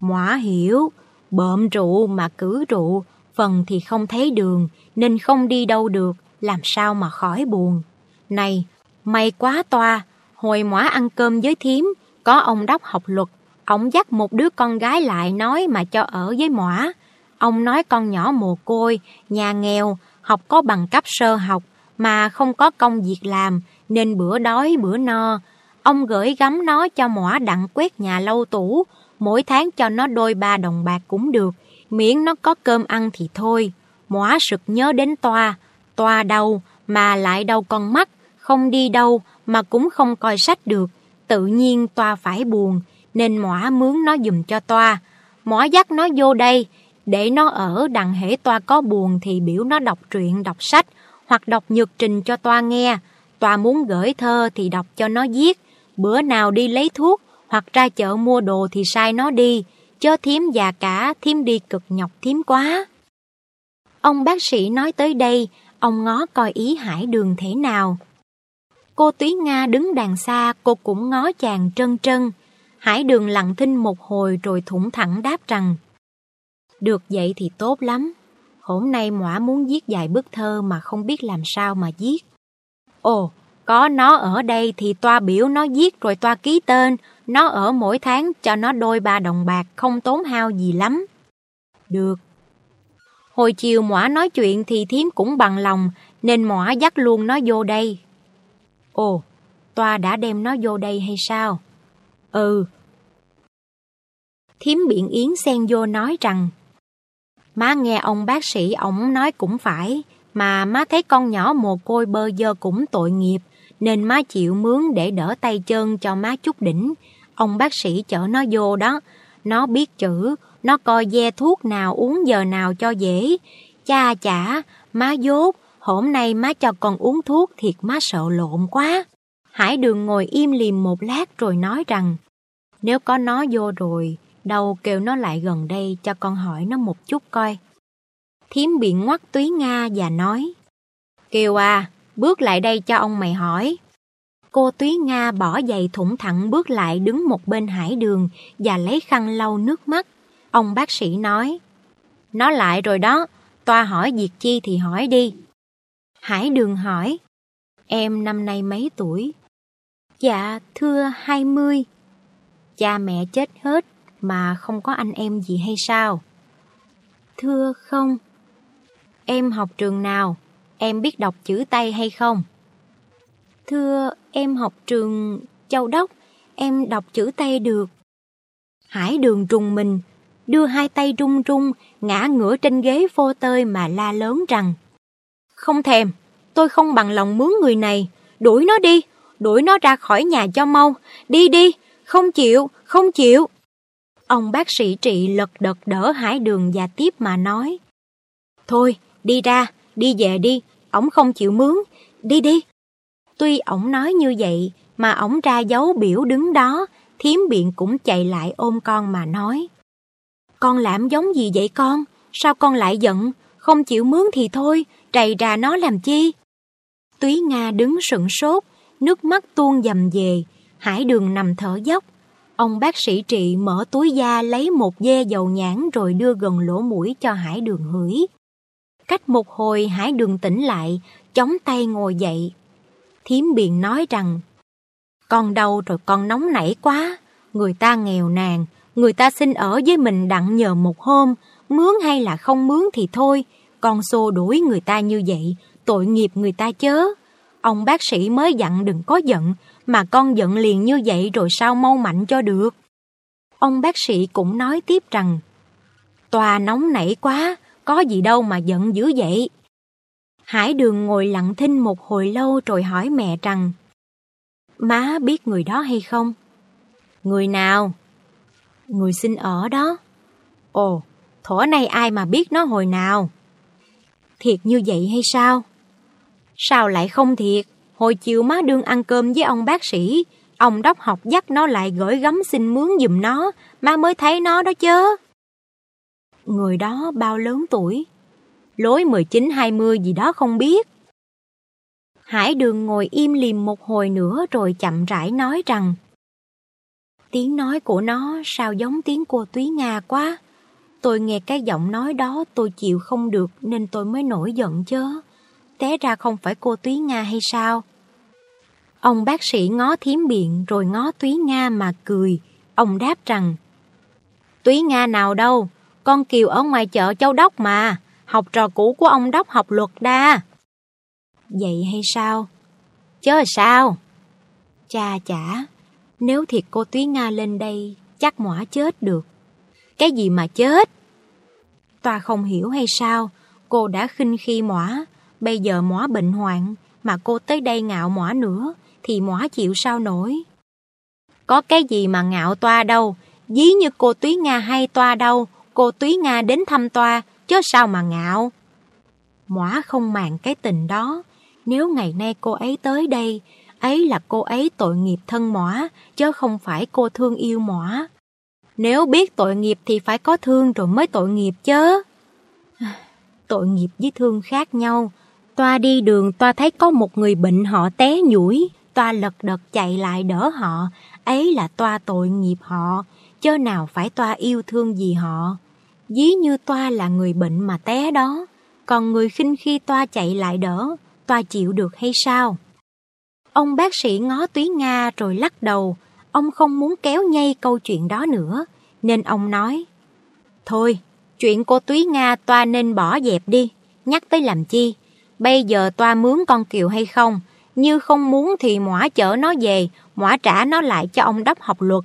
Móa hiểu, bợm rượu mà cử rượu, phần thì không thấy đường, nên không đi đâu được, làm sao mà khỏi buồn. Này, may quá toa, hồi móa ăn cơm với thím, có ông đốc học luật, ông dắt một đứa con gái lại nói mà cho ở với mỏa. Ông nói con nhỏ mồ côi, nhà nghèo, học có bằng cấp sơ học mà không có công việc làm nên bữa đói bữa no. Ông gửi gắm nó cho mỏ đặng quét nhà lâu tủ, mỗi tháng cho nó đôi ba đồng bạc cũng được, miễn nó có cơm ăn thì thôi. Mỏ sực nhớ đến toa, toa đâu mà lại đâu con mắt, không đi đâu mà cũng không coi sách được, tự nhiên toa phải buồn, nên mỏ mướn nó dùm cho toa. Mỏ dắt nó vô đây, để nó ở đặng hễ toa có buồn thì biểu nó đọc truyện, đọc sách, hoặc đọc nhược trình cho toa nghe. Toa muốn gửi thơ thì đọc cho nó viết. Bữa nào đi lấy thuốc hoặc ra chợ mua đồ thì sai nó đi. Chớ thiếm già cả, thiếm đi cực nhọc thiếm quá. Ông bác sĩ nói tới đây, ông ngó coi ý hải đường thế nào. Cô Túy Nga đứng đàn xa, cô cũng ngó chàng trân trân. Hải đường lặng thinh một hồi rồi thủng thẳng đáp rằng được vậy thì tốt lắm. Hôm nay mỏa muốn viết vài bức thơ mà không biết làm sao mà viết. Ồ, có nó ở đây thì toa biểu nó viết rồi toa ký tên. Nó ở mỗi tháng cho nó đôi ba đồng bạc không tốn hao gì lắm. Được. Hồi chiều mỏa nói chuyện thì thiếm cũng bằng lòng nên mỏa dắt luôn nó vô đây. Ồ, toa đã đem nó vô đây hay sao? Ừ. Thiếm biện yến xen vô nói rằng Má nghe ông bác sĩ ổng nói cũng phải, mà má thấy con nhỏ mồ côi bơ dơ cũng tội nghiệp, nên má chịu mướn để đỡ tay chân cho má chút đỉnh. Ông bác sĩ chở nó vô đó, nó biết chữ, nó coi ve thuốc nào uống giờ nào cho dễ. Cha chả, má dốt, hôm nay má cho con uống thuốc thiệt má sợ lộn quá. Hải đường ngồi im lìm một lát rồi nói rằng, nếu có nó vô rồi, đâu kêu nó lại gần đây cho con hỏi nó một chút coi. Thiếm bị ngoắt túy Nga và nói, Kiều à, bước lại đây cho ông mày hỏi. Cô túy Nga bỏ giày thủng thẳng bước lại đứng một bên hải đường và lấy khăn lau nước mắt. Ông bác sĩ nói, Nó lại rồi đó, toa hỏi việc chi thì hỏi đi. Hải đường hỏi, Em năm nay mấy tuổi? Dạ, thưa hai mươi. Cha mẹ chết hết, mà không có anh em gì hay sao? Thưa không. Em học trường nào? Em biết đọc chữ Tây hay không? Thưa, em học trường Châu Đốc, em đọc chữ Tây được. Hải đường trùng mình, đưa hai tay rung rung, ngã ngửa trên ghế vô tơi mà la lớn rằng Không thèm, tôi không bằng lòng mướn người này, đuổi nó đi, đuổi nó ra khỏi nhà cho mau, đi đi, không chịu, không chịu. Ông bác sĩ trị lật đật đỡ hải đường và tiếp mà nói. Thôi, đi ra, đi về đi, ổng không chịu mướn, đi đi. Tuy ổng nói như vậy, mà ổng ra dấu biểu đứng đó, thiếm biện cũng chạy lại ôm con mà nói. Con làm giống gì vậy con? Sao con lại giận? Không chịu mướn thì thôi, trầy ra nó làm chi? Túy Nga đứng sững sốt, nước mắt tuôn dầm về, hải đường nằm thở dốc, Ông bác sĩ trị mở túi da lấy một dê dầu nhãn rồi đưa gần lỗ mũi cho hải đường hửi. Cách một hồi hải đường tỉnh lại, chống tay ngồi dậy. Thiếm biện nói rằng, Con đâu rồi con nóng nảy quá, người ta nghèo nàn, người ta xin ở với mình đặng nhờ một hôm, mướn hay là không mướn thì thôi, con xô đuổi người ta như vậy, tội nghiệp người ta chớ. Ông bác sĩ mới dặn đừng có giận, mà con giận liền như vậy rồi sao mau mạnh cho được. Ông bác sĩ cũng nói tiếp rằng, Tòa nóng nảy quá, có gì đâu mà giận dữ vậy. Hải đường ngồi lặng thinh một hồi lâu rồi hỏi mẹ rằng, Má biết người đó hay không? Người nào? Người xin ở đó. Ồ, thổ nay ai mà biết nó hồi nào? Thiệt như vậy hay sao? Sao lại không thiệt? Hồi chiều má đương ăn cơm với ông bác sĩ, ông đốc học dắt nó lại gửi gắm xin mướn giùm nó, má mới thấy nó đó chứ. Người đó bao lớn tuổi? Lối 19-20 gì đó không biết. Hải đường ngồi im lìm một hồi nữa rồi chậm rãi nói rằng Tiếng nói của nó sao giống tiếng cô Túy Nga quá. Tôi nghe cái giọng nói đó tôi chịu không được nên tôi mới nổi giận chớ. Té ra không phải cô Túy Nga hay sao? Ông bác sĩ ngó thiếm biện rồi ngó Túy Nga mà cười. Ông đáp rằng Túy Nga nào đâu, con Kiều ở ngoài chợ Châu Đốc mà, học trò cũ của ông Đốc học luật đa. Vậy hay sao? Chớ sao? Cha chả, nếu thiệt cô Túy Nga lên đây, chắc mỏa chết được. Cái gì mà chết? Toa không hiểu hay sao, cô đã khinh khi mỏa, bây giờ mỏa bệnh hoạn, mà cô tới đây ngạo mỏa nữa, thì mỏa chịu sao nổi. Có cái gì mà ngạo toa đâu, dí như cô Túy Nga hay toa đâu, cô Túy Nga đến thăm toa, chứ sao mà ngạo. Mỏa không màng cái tình đó, nếu ngày nay cô ấy tới đây, ấy là cô ấy tội nghiệp thân mỏa, chứ không phải cô thương yêu mỏa. Nếu biết tội nghiệp thì phải có thương rồi mới tội nghiệp chứ. Tội nghiệp với thương khác nhau. Toa đi đường toa thấy có một người bệnh họ té nhủi, toa lật đật chạy lại đỡ họ, ấy là toa tội nghiệp họ, chớ nào phải toa yêu thương gì họ. Dí như toa là người bệnh mà té đó, còn người khinh khi toa chạy lại đỡ, toa chịu được hay sao? Ông bác sĩ ngó túy Nga rồi lắc đầu, ông không muốn kéo nhây câu chuyện đó nữa, nên ông nói, Thôi, chuyện cô túy Nga toa nên bỏ dẹp đi, nhắc tới làm chi, bây giờ toa mướn con Kiều hay không, như không muốn thì mỏa chở nó về, mỏa trả nó lại cho ông đốc học luật.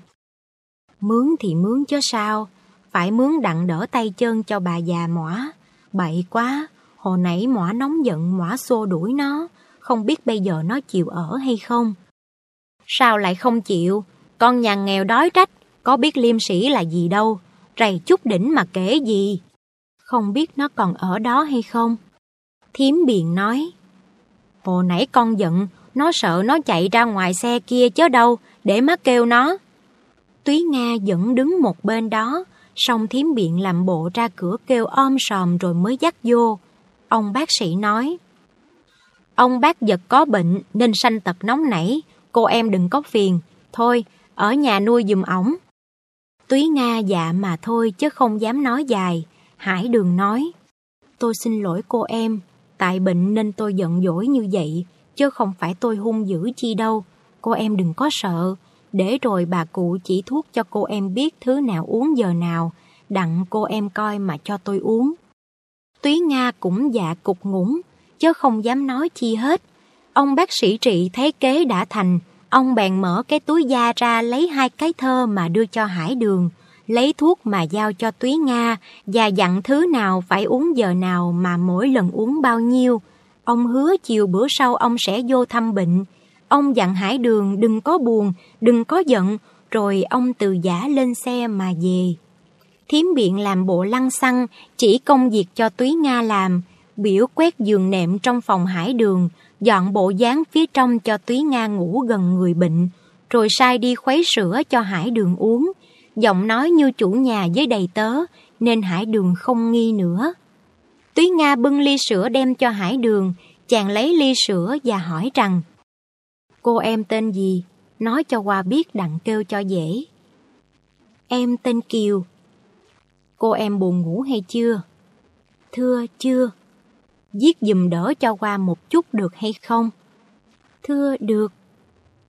Mướn thì mướn chứ sao, phải mướn đặng đỡ tay chân cho bà già mỏa. Bậy quá, hồi nãy mỏa nóng giận mỏa xô đuổi nó, không biết bây giờ nó chịu ở hay không. Sao lại không chịu, con nhà nghèo đói trách, có biết liêm sĩ là gì đâu, rầy chút đỉnh mà kể gì. Không biết nó còn ở đó hay không. Thiếm biền nói, Hồi nãy con giận, nó sợ nó chạy ra ngoài xe kia chứ đâu, để má kêu nó. Túy Nga vẫn đứng một bên đó, xong thiếm biện làm bộ ra cửa kêu om sòm rồi mới dắt vô. Ông bác sĩ nói, Ông bác giật có bệnh nên sanh tật nóng nảy, cô em đừng có phiền, thôi, ở nhà nuôi dùm ổng. Túy Nga dạ mà thôi chứ không dám nói dài, Hải Đường nói, tôi xin lỗi cô em, tại bệnh nên tôi giận dỗi như vậy, chứ không phải tôi hung dữ chi đâu, cô em đừng có sợ, để rồi bà cụ chỉ thuốc cho cô em biết thứ nào uống giờ nào, đặng cô em coi mà cho tôi uống. Túy Nga cũng dạ cục ngủng, chứ không dám nói chi hết. Ông bác sĩ trị thấy kế đã thành, ông bèn mở cái túi da ra lấy hai cái thơ mà đưa cho Hải Đường, lấy thuốc mà giao cho Túy Nga và dặn thứ nào phải uống giờ nào mà mỗi lần uống bao nhiêu. Ông hứa chiều bữa sau ông sẽ vô thăm bệnh. Ông dặn Hải Đường đừng có buồn, đừng có giận, rồi ông từ giả lên xe mà về. Thiếm biện làm bộ lăng xăng, chỉ công việc cho Túy Nga làm, biểu quét giường nệm trong phòng hải đường, dọn bộ dáng phía trong cho Túy Nga ngủ gần người bệnh, rồi sai đi khuấy sữa cho hải đường uống. Giọng nói như chủ nhà với đầy tớ, nên hải đường không nghi nữa. Túy Nga bưng ly sữa đem cho hải đường, chàng lấy ly sữa và hỏi rằng Cô em tên gì? Nói cho qua biết đặng kêu cho dễ. Em tên Kiều. Cô em buồn ngủ hay chưa? Thưa, chưa viết dùm đỡ cho qua một chút được hay không? Thưa được.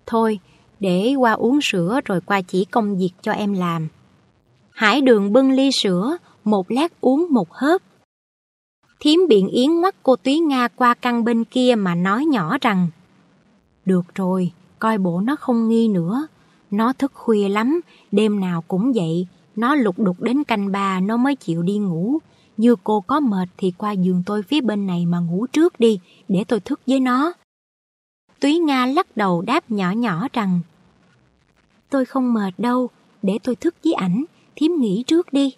Thôi, để qua uống sữa rồi qua chỉ công việc cho em làm. Hải đường bưng ly sữa, một lát uống một hớp. Thiếm biện yến mắt cô Túy Nga qua căn bên kia mà nói nhỏ rằng Được rồi, coi bộ nó không nghi nữa. Nó thức khuya lắm, đêm nào cũng vậy. Nó lục đục đến canh ba nó mới chịu đi ngủ. Như cô có mệt thì qua giường tôi phía bên này mà ngủ trước đi, để tôi thức với nó. Túy Nga lắc đầu đáp nhỏ nhỏ rằng Tôi không mệt đâu, để tôi thức với ảnh, thiếm nghỉ trước đi.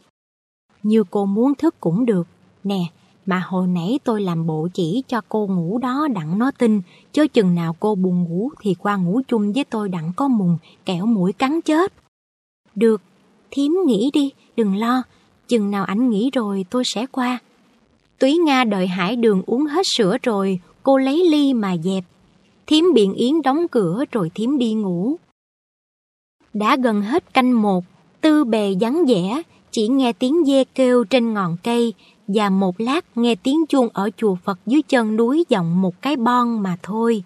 Như cô muốn thức cũng được. Nè, mà hồi nãy tôi làm bộ chỉ cho cô ngủ đó đặng nó tin, chứ chừng nào cô buồn ngủ thì qua ngủ chung với tôi đặng có mùng, kẻo mũi cắn chết. Được, thiếm nghỉ đi, đừng lo, chừng nào ảnh nghỉ rồi tôi sẽ qua. Túy Nga đợi Hải Đường uống hết sữa rồi, cô lấy ly mà dẹp. Thiếm biện yến đóng cửa rồi thiếm đi ngủ. Đã gần hết canh một, tư bề vắng vẻ, chỉ nghe tiếng dê kêu trên ngọn cây và một lát nghe tiếng chuông ở chùa Phật dưới chân núi vọng một cái bon mà thôi.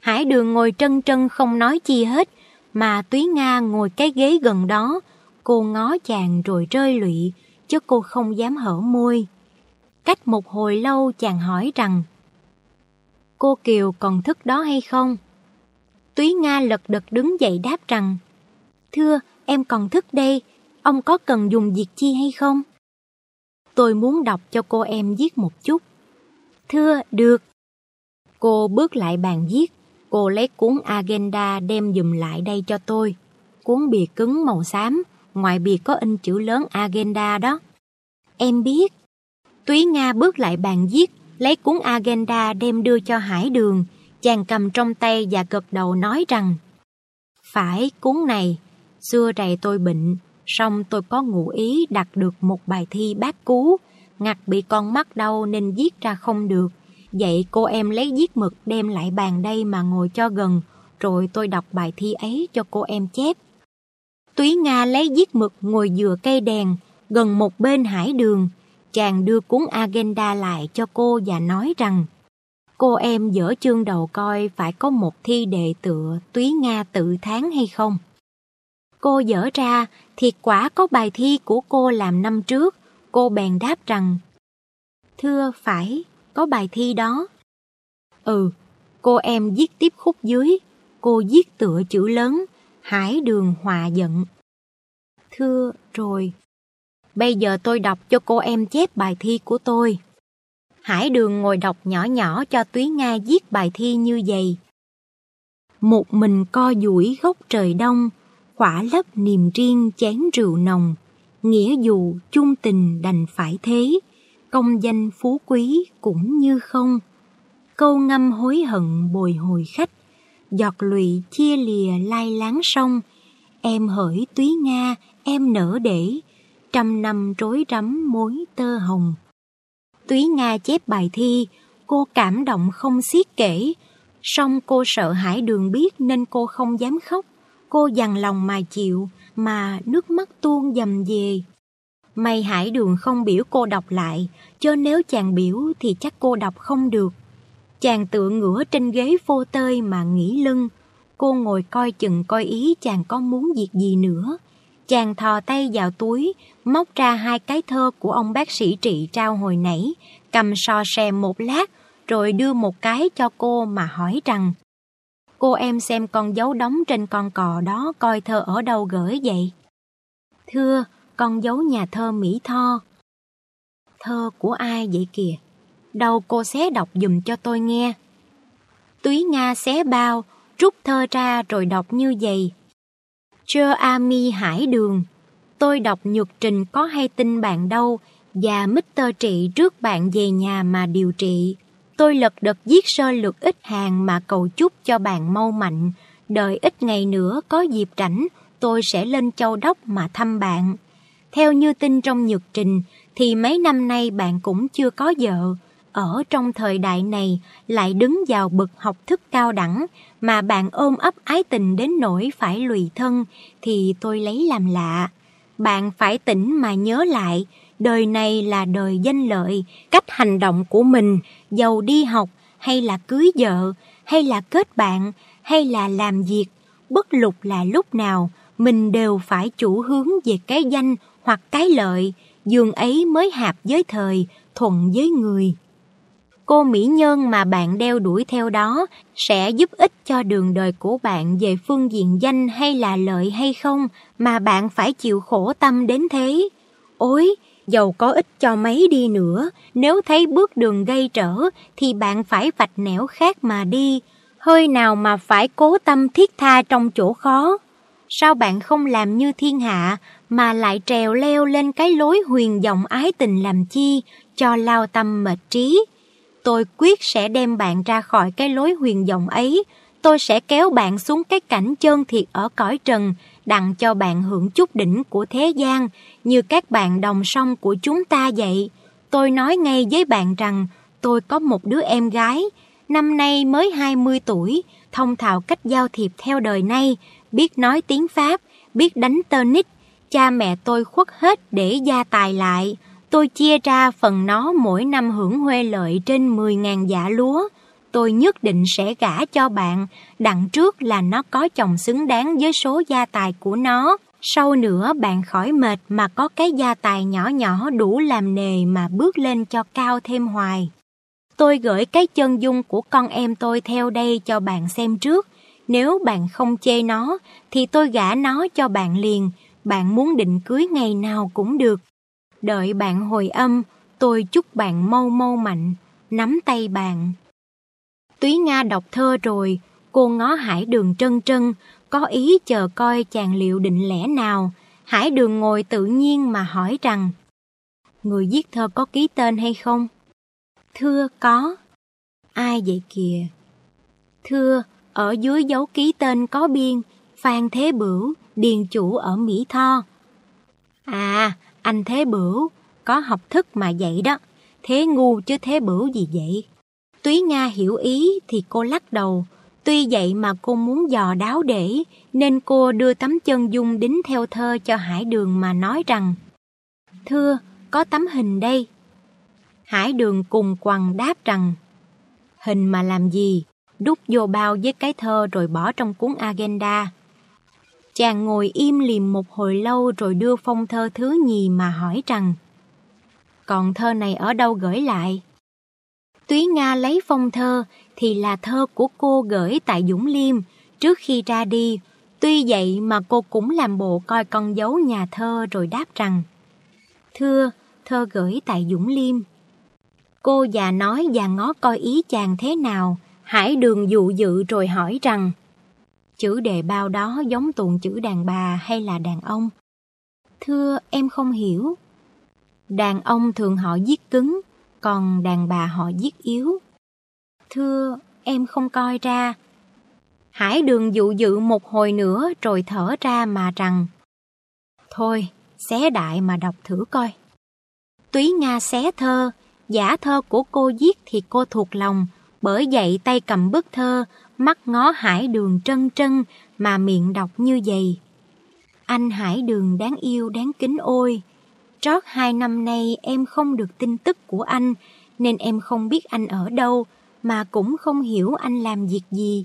Hải đường ngồi trân trân không nói chi hết, mà Túy Nga ngồi cái ghế gần đó, cô ngó chàng rồi rơi lụy, chứ cô không dám hở môi. Cách một hồi lâu chàng hỏi rằng, Cô Kiều còn thức đó hay không? Túy Nga lật đật đứng dậy đáp rằng, Thưa, em còn thức đây, ông có cần dùng diệt chi hay không? Tôi muốn đọc cho cô em viết một chút. Thưa, được. Cô bước lại bàn viết, cô lấy cuốn agenda đem dùm lại đây cho tôi. Cuốn bìa cứng màu xám, ngoài bìa có in chữ lớn agenda đó. Em biết. Túy Nga bước lại bàn viết, lấy cuốn agenda đem đưa cho Hải Đường. Chàng cầm trong tay và gật đầu nói rằng Phải, cuốn này. Xưa rày tôi bệnh, Xong tôi có ngụ ý đặt được một bài thi bác cú, ngặt bị con mắt đau nên viết ra không được. Vậy cô em lấy viết mực đem lại bàn đây mà ngồi cho gần, rồi tôi đọc bài thi ấy cho cô em chép. Túy Nga lấy viết mực ngồi dừa cây đèn, gần một bên hải đường. Chàng đưa cuốn agenda lại cho cô và nói rằng Cô em dở chương đầu coi phải có một thi đệ tựa Túy Nga tự tháng hay không? Cô dở ra, thiệt quả có bài thi của cô làm năm trước. Cô bèn đáp rằng, Thưa, phải, có bài thi đó. Ừ, cô em viết tiếp khúc dưới. Cô viết tựa chữ lớn, Hải đường hòa giận. Thưa, rồi. Bây giờ tôi đọc cho cô em chép bài thi của tôi. Hải đường ngồi đọc nhỏ nhỏ cho Túy Nga viết bài thi như vậy. Một mình co duỗi gốc trời đông, khỏa lấp niềm riêng chén rượu nồng, nghĩa dù chung tình đành phải thế, công danh phú quý cũng như không. Câu ngâm hối hận bồi hồi khách, giọt lụy chia lìa lai láng sông, em hỡi túy Nga, em nở để, trăm năm rối rắm mối tơ hồng. Túy Nga chép bài thi, cô cảm động không xiết kể, song cô sợ hãi đường biết nên cô không dám khóc cô dằn lòng mà chịu, mà nước mắt tuôn dầm về. May hải đường không biểu cô đọc lại, cho nếu chàng biểu thì chắc cô đọc không được. Chàng tựa ngửa trên ghế phô tơi mà nghỉ lưng. Cô ngồi coi chừng coi ý chàng có muốn việc gì nữa. Chàng thò tay vào túi, móc ra hai cái thơ của ông bác sĩ trị trao hồi nãy, cầm so xem một lát, rồi đưa một cái cho cô mà hỏi rằng Cô em xem con dấu đóng trên con cò đó coi thơ ở đâu gửi vậy? Thưa, con dấu nhà thơ Mỹ Tho. Thơ của ai vậy kìa? Đâu cô xé đọc dùm cho tôi nghe. Túy Nga xé bao, rút thơ ra rồi đọc như vậy. Chơ Ami Hải Đường, tôi đọc nhược trình có hay tin bạn đâu và Mr. Trị trước bạn về nhà mà điều trị. Tôi lật đật viết sơ lược ít hàng mà cầu chúc cho bạn mau mạnh. Đợi ít ngày nữa có dịp rảnh, tôi sẽ lên châu đốc mà thăm bạn. Theo như tin trong nhược trình, thì mấy năm nay bạn cũng chưa có vợ. Ở trong thời đại này lại đứng vào bậc học thức cao đẳng mà bạn ôm ấp ái tình đến nỗi phải lùi thân thì tôi lấy làm lạ. Bạn phải tỉnh mà nhớ lại, đời này là đời danh lợi, cách hành động của mình, giàu đi học hay là cưới vợ, hay là kết bạn, hay là làm việc, bất lục là lúc nào, mình đều phải chủ hướng về cái danh hoặc cái lợi, dường ấy mới hạp với thời, thuận với người. Cô mỹ nhân mà bạn đeo đuổi theo đó sẽ giúp ích cho đường đời của bạn về phương diện danh hay là lợi hay không mà bạn phải chịu khổ tâm đến thế. Ôi, dầu có ích cho mấy đi nữa, nếu thấy bước đường gây trở thì bạn phải vạch nẻo khác mà đi, hơi nào mà phải cố tâm thiết tha trong chỗ khó. Sao bạn không làm như thiên hạ mà lại trèo leo lên cái lối huyền vọng ái tình làm chi cho lao tâm mệt trí? Tôi quyết sẽ đem bạn ra khỏi cái lối huyền vọng ấy, tôi sẽ kéo bạn xuống cái cảnh chân thiệt ở cõi trần, đặng cho bạn hưởng chút đỉnh của thế gian, như các bạn đồng song của chúng ta vậy. Tôi nói ngay với bạn rằng, tôi có một đứa em gái, năm nay mới 20 tuổi, thông thạo cách giao thiệp theo đời nay, biết nói tiếng Pháp, biết đánh tennis. Cha mẹ tôi khuất hết để gia tài lại. Tôi chia ra phần nó mỗi năm hưởng huê lợi trên 10.000 giả dạ lúa. Tôi nhất định sẽ gả cho bạn, đặng trước là nó có chồng xứng đáng với số gia tài của nó. Sau nữa bạn khỏi mệt mà có cái gia tài nhỏ nhỏ đủ làm nề mà bước lên cho cao thêm hoài. Tôi gửi cái chân dung của con em tôi theo đây cho bạn xem trước. Nếu bạn không chê nó, thì tôi gả nó cho bạn liền. Bạn muốn định cưới ngày nào cũng được. Đợi bạn hồi âm, tôi chúc bạn mau mau mạnh, nắm tay bạn. Túy Nga đọc thơ rồi, cô ngó hải đường trân trân, có ý chờ coi chàng liệu định lẽ nào. Hải đường ngồi tự nhiên mà hỏi rằng, người viết thơ có ký tên hay không? Thưa có. Ai vậy kìa? Thưa, ở dưới dấu ký tên có biên, Phan Thế Bửu, điền chủ ở Mỹ Tho. À, anh Thế Bửu, có học thức mà vậy đó. Thế ngu chứ Thế Bửu gì vậy? Túy Nga hiểu ý thì cô lắc đầu. Tuy vậy mà cô muốn dò đáo để, nên cô đưa tấm chân dung đính theo thơ cho Hải Đường mà nói rằng Thưa, có tấm hình đây. Hải Đường cùng quằn đáp rằng Hình mà làm gì? Đút vô bao với cái thơ rồi bỏ trong cuốn agenda. Chàng ngồi im lìm một hồi lâu rồi đưa phong thơ thứ nhì mà hỏi rằng Còn thơ này ở đâu gửi lại? Túy Nga lấy phong thơ thì là thơ của cô gửi tại Dũng Liêm trước khi ra đi. Tuy vậy mà cô cũng làm bộ coi con dấu nhà thơ rồi đáp rằng Thưa, thơ gửi tại Dũng Liêm. Cô già nói và ngó coi ý chàng thế nào, Hải đường dụ dự rồi hỏi rằng Chữ đề bao đó giống tuồng chữ đàn bà hay là đàn ông? Thưa, em không hiểu. Đàn ông thường họ giết cứng, còn đàn bà họ giết yếu. Thưa, em không coi ra. Hải đường dụ dự một hồi nữa rồi thở ra mà rằng Thôi, xé đại mà đọc thử coi. Túy Nga xé thơ, giả thơ của cô viết thì cô thuộc lòng, bởi vậy tay cầm bức thơ, mắt ngó hải đường trân trân mà miệng đọc như vậy. Anh hải đường đáng yêu đáng kính ôi, trót hai năm nay em không được tin tức của anh, nên em không biết anh ở đâu, mà cũng không hiểu anh làm việc gì.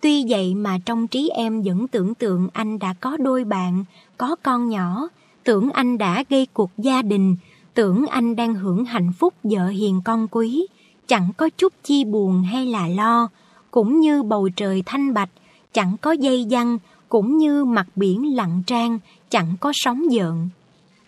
Tuy vậy mà trong trí em vẫn tưởng tượng anh đã có đôi bạn, có con nhỏ, tưởng anh đã gây cuộc gia đình, tưởng anh đang hưởng hạnh phúc vợ hiền con quý, chẳng có chút chi buồn hay là lo, cũng như bầu trời thanh bạch, chẳng có dây dăng, cũng như mặt biển lặng trang, chẳng có sóng dợn.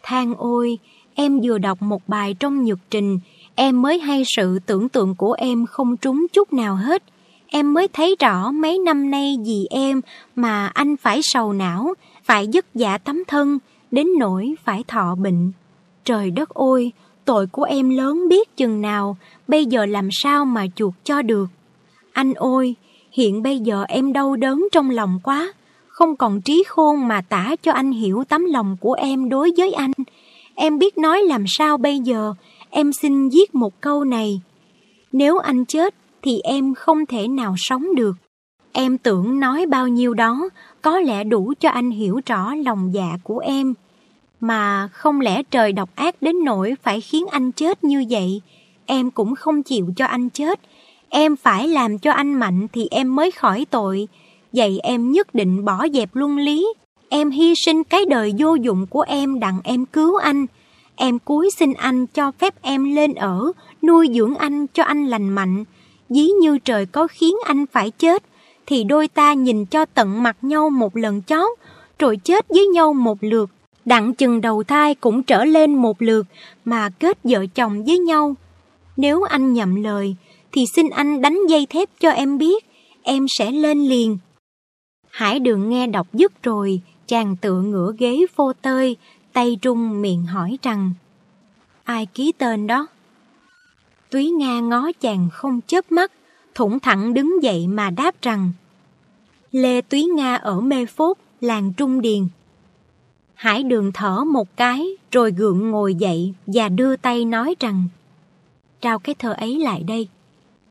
Than ôi, em vừa đọc một bài trong nhật trình, em mới hay sự tưởng tượng của em không trúng chút nào hết. Em mới thấy rõ mấy năm nay vì em mà anh phải sầu não, phải dứt dạ tấm thân, đến nỗi phải thọ bệnh. Trời đất ôi, tội của em lớn biết chừng nào, bây giờ làm sao mà chuộc cho được. Anh ôi, hiện bây giờ em đau đớn trong lòng quá, không còn trí khôn mà tả cho anh hiểu tấm lòng của em đối với anh. Em biết nói làm sao bây giờ, em xin viết một câu này. Nếu anh chết thì em không thể nào sống được. Em tưởng nói bao nhiêu đó có lẽ đủ cho anh hiểu rõ lòng dạ của em. Mà không lẽ trời độc ác đến nỗi phải khiến anh chết như vậy, em cũng không chịu cho anh chết. Em phải làm cho anh mạnh thì em mới khỏi tội. Vậy em nhất định bỏ dẹp luân lý. Em hy sinh cái đời vô dụng của em đặng em cứu anh. Em cúi xin anh cho phép em lên ở, nuôi dưỡng anh cho anh lành mạnh. Dí như trời có khiến anh phải chết, thì đôi ta nhìn cho tận mặt nhau một lần chót, rồi chết với nhau một lượt. Đặng chừng đầu thai cũng trở lên một lượt mà kết vợ chồng với nhau. Nếu anh nhậm lời, thì xin anh đánh dây thép cho em biết, em sẽ lên liền. Hải đường nghe đọc dứt rồi, chàng tựa ngửa ghế phô tơi, tay trung miệng hỏi rằng Ai ký tên đó? Túy Nga ngó chàng không chớp mắt, thủng thẳng đứng dậy mà đáp rằng Lê Túy Nga ở Mê Phốt, làng Trung Điền. Hải đường thở một cái, rồi gượng ngồi dậy và đưa tay nói rằng Trao cái thơ ấy lại đây.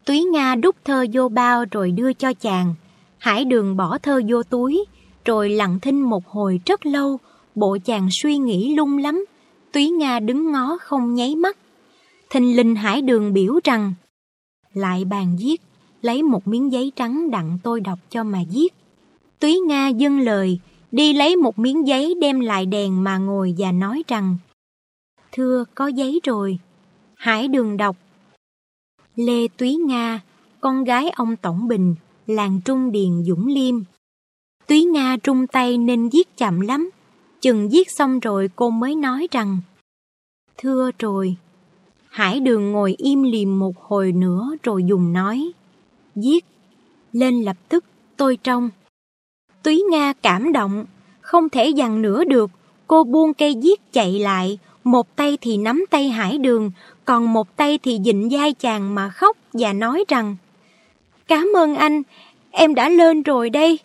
Túy Nga đút thơ vô bao rồi đưa cho chàng. Hải đường bỏ thơ vô túi, rồi lặng thinh một hồi rất lâu, bộ chàng suy nghĩ lung lắm. Túy Nga đứng ngó không nháy mắt. Thình linh hải đường biểu rằng Lại bàn viết, lấy một miếng giấy trắng đặng tôi đọc cho mà viết. Túy Nga dâng lời, đi lấy một miếng giấy đem lại đèn mà ngồi và nói rằng Thưa, có giấy rồi. Hải đường đọc Lê Túy Nga, con gái ông Tổng Bình, làng Trung Điền Dũng Liêm. Túy Nga trung tay nên viết chậm lắm. Chừng viết xong rồi cô mới nói rằng Thưa rồi. Hải đường ngồi im lìm một hồi nữa rồi dùng nói Viết. Lên lập tức tôi trong. Túy Nga cảm động, không thể dằn nữa được. Cô buông cây viết chạy lại, một tay thì nắm tay hải đường, còn một tay thì dịnh vai chàng mà khóc và nói rằng Cảm ơn anh, em đã lên rồi đây.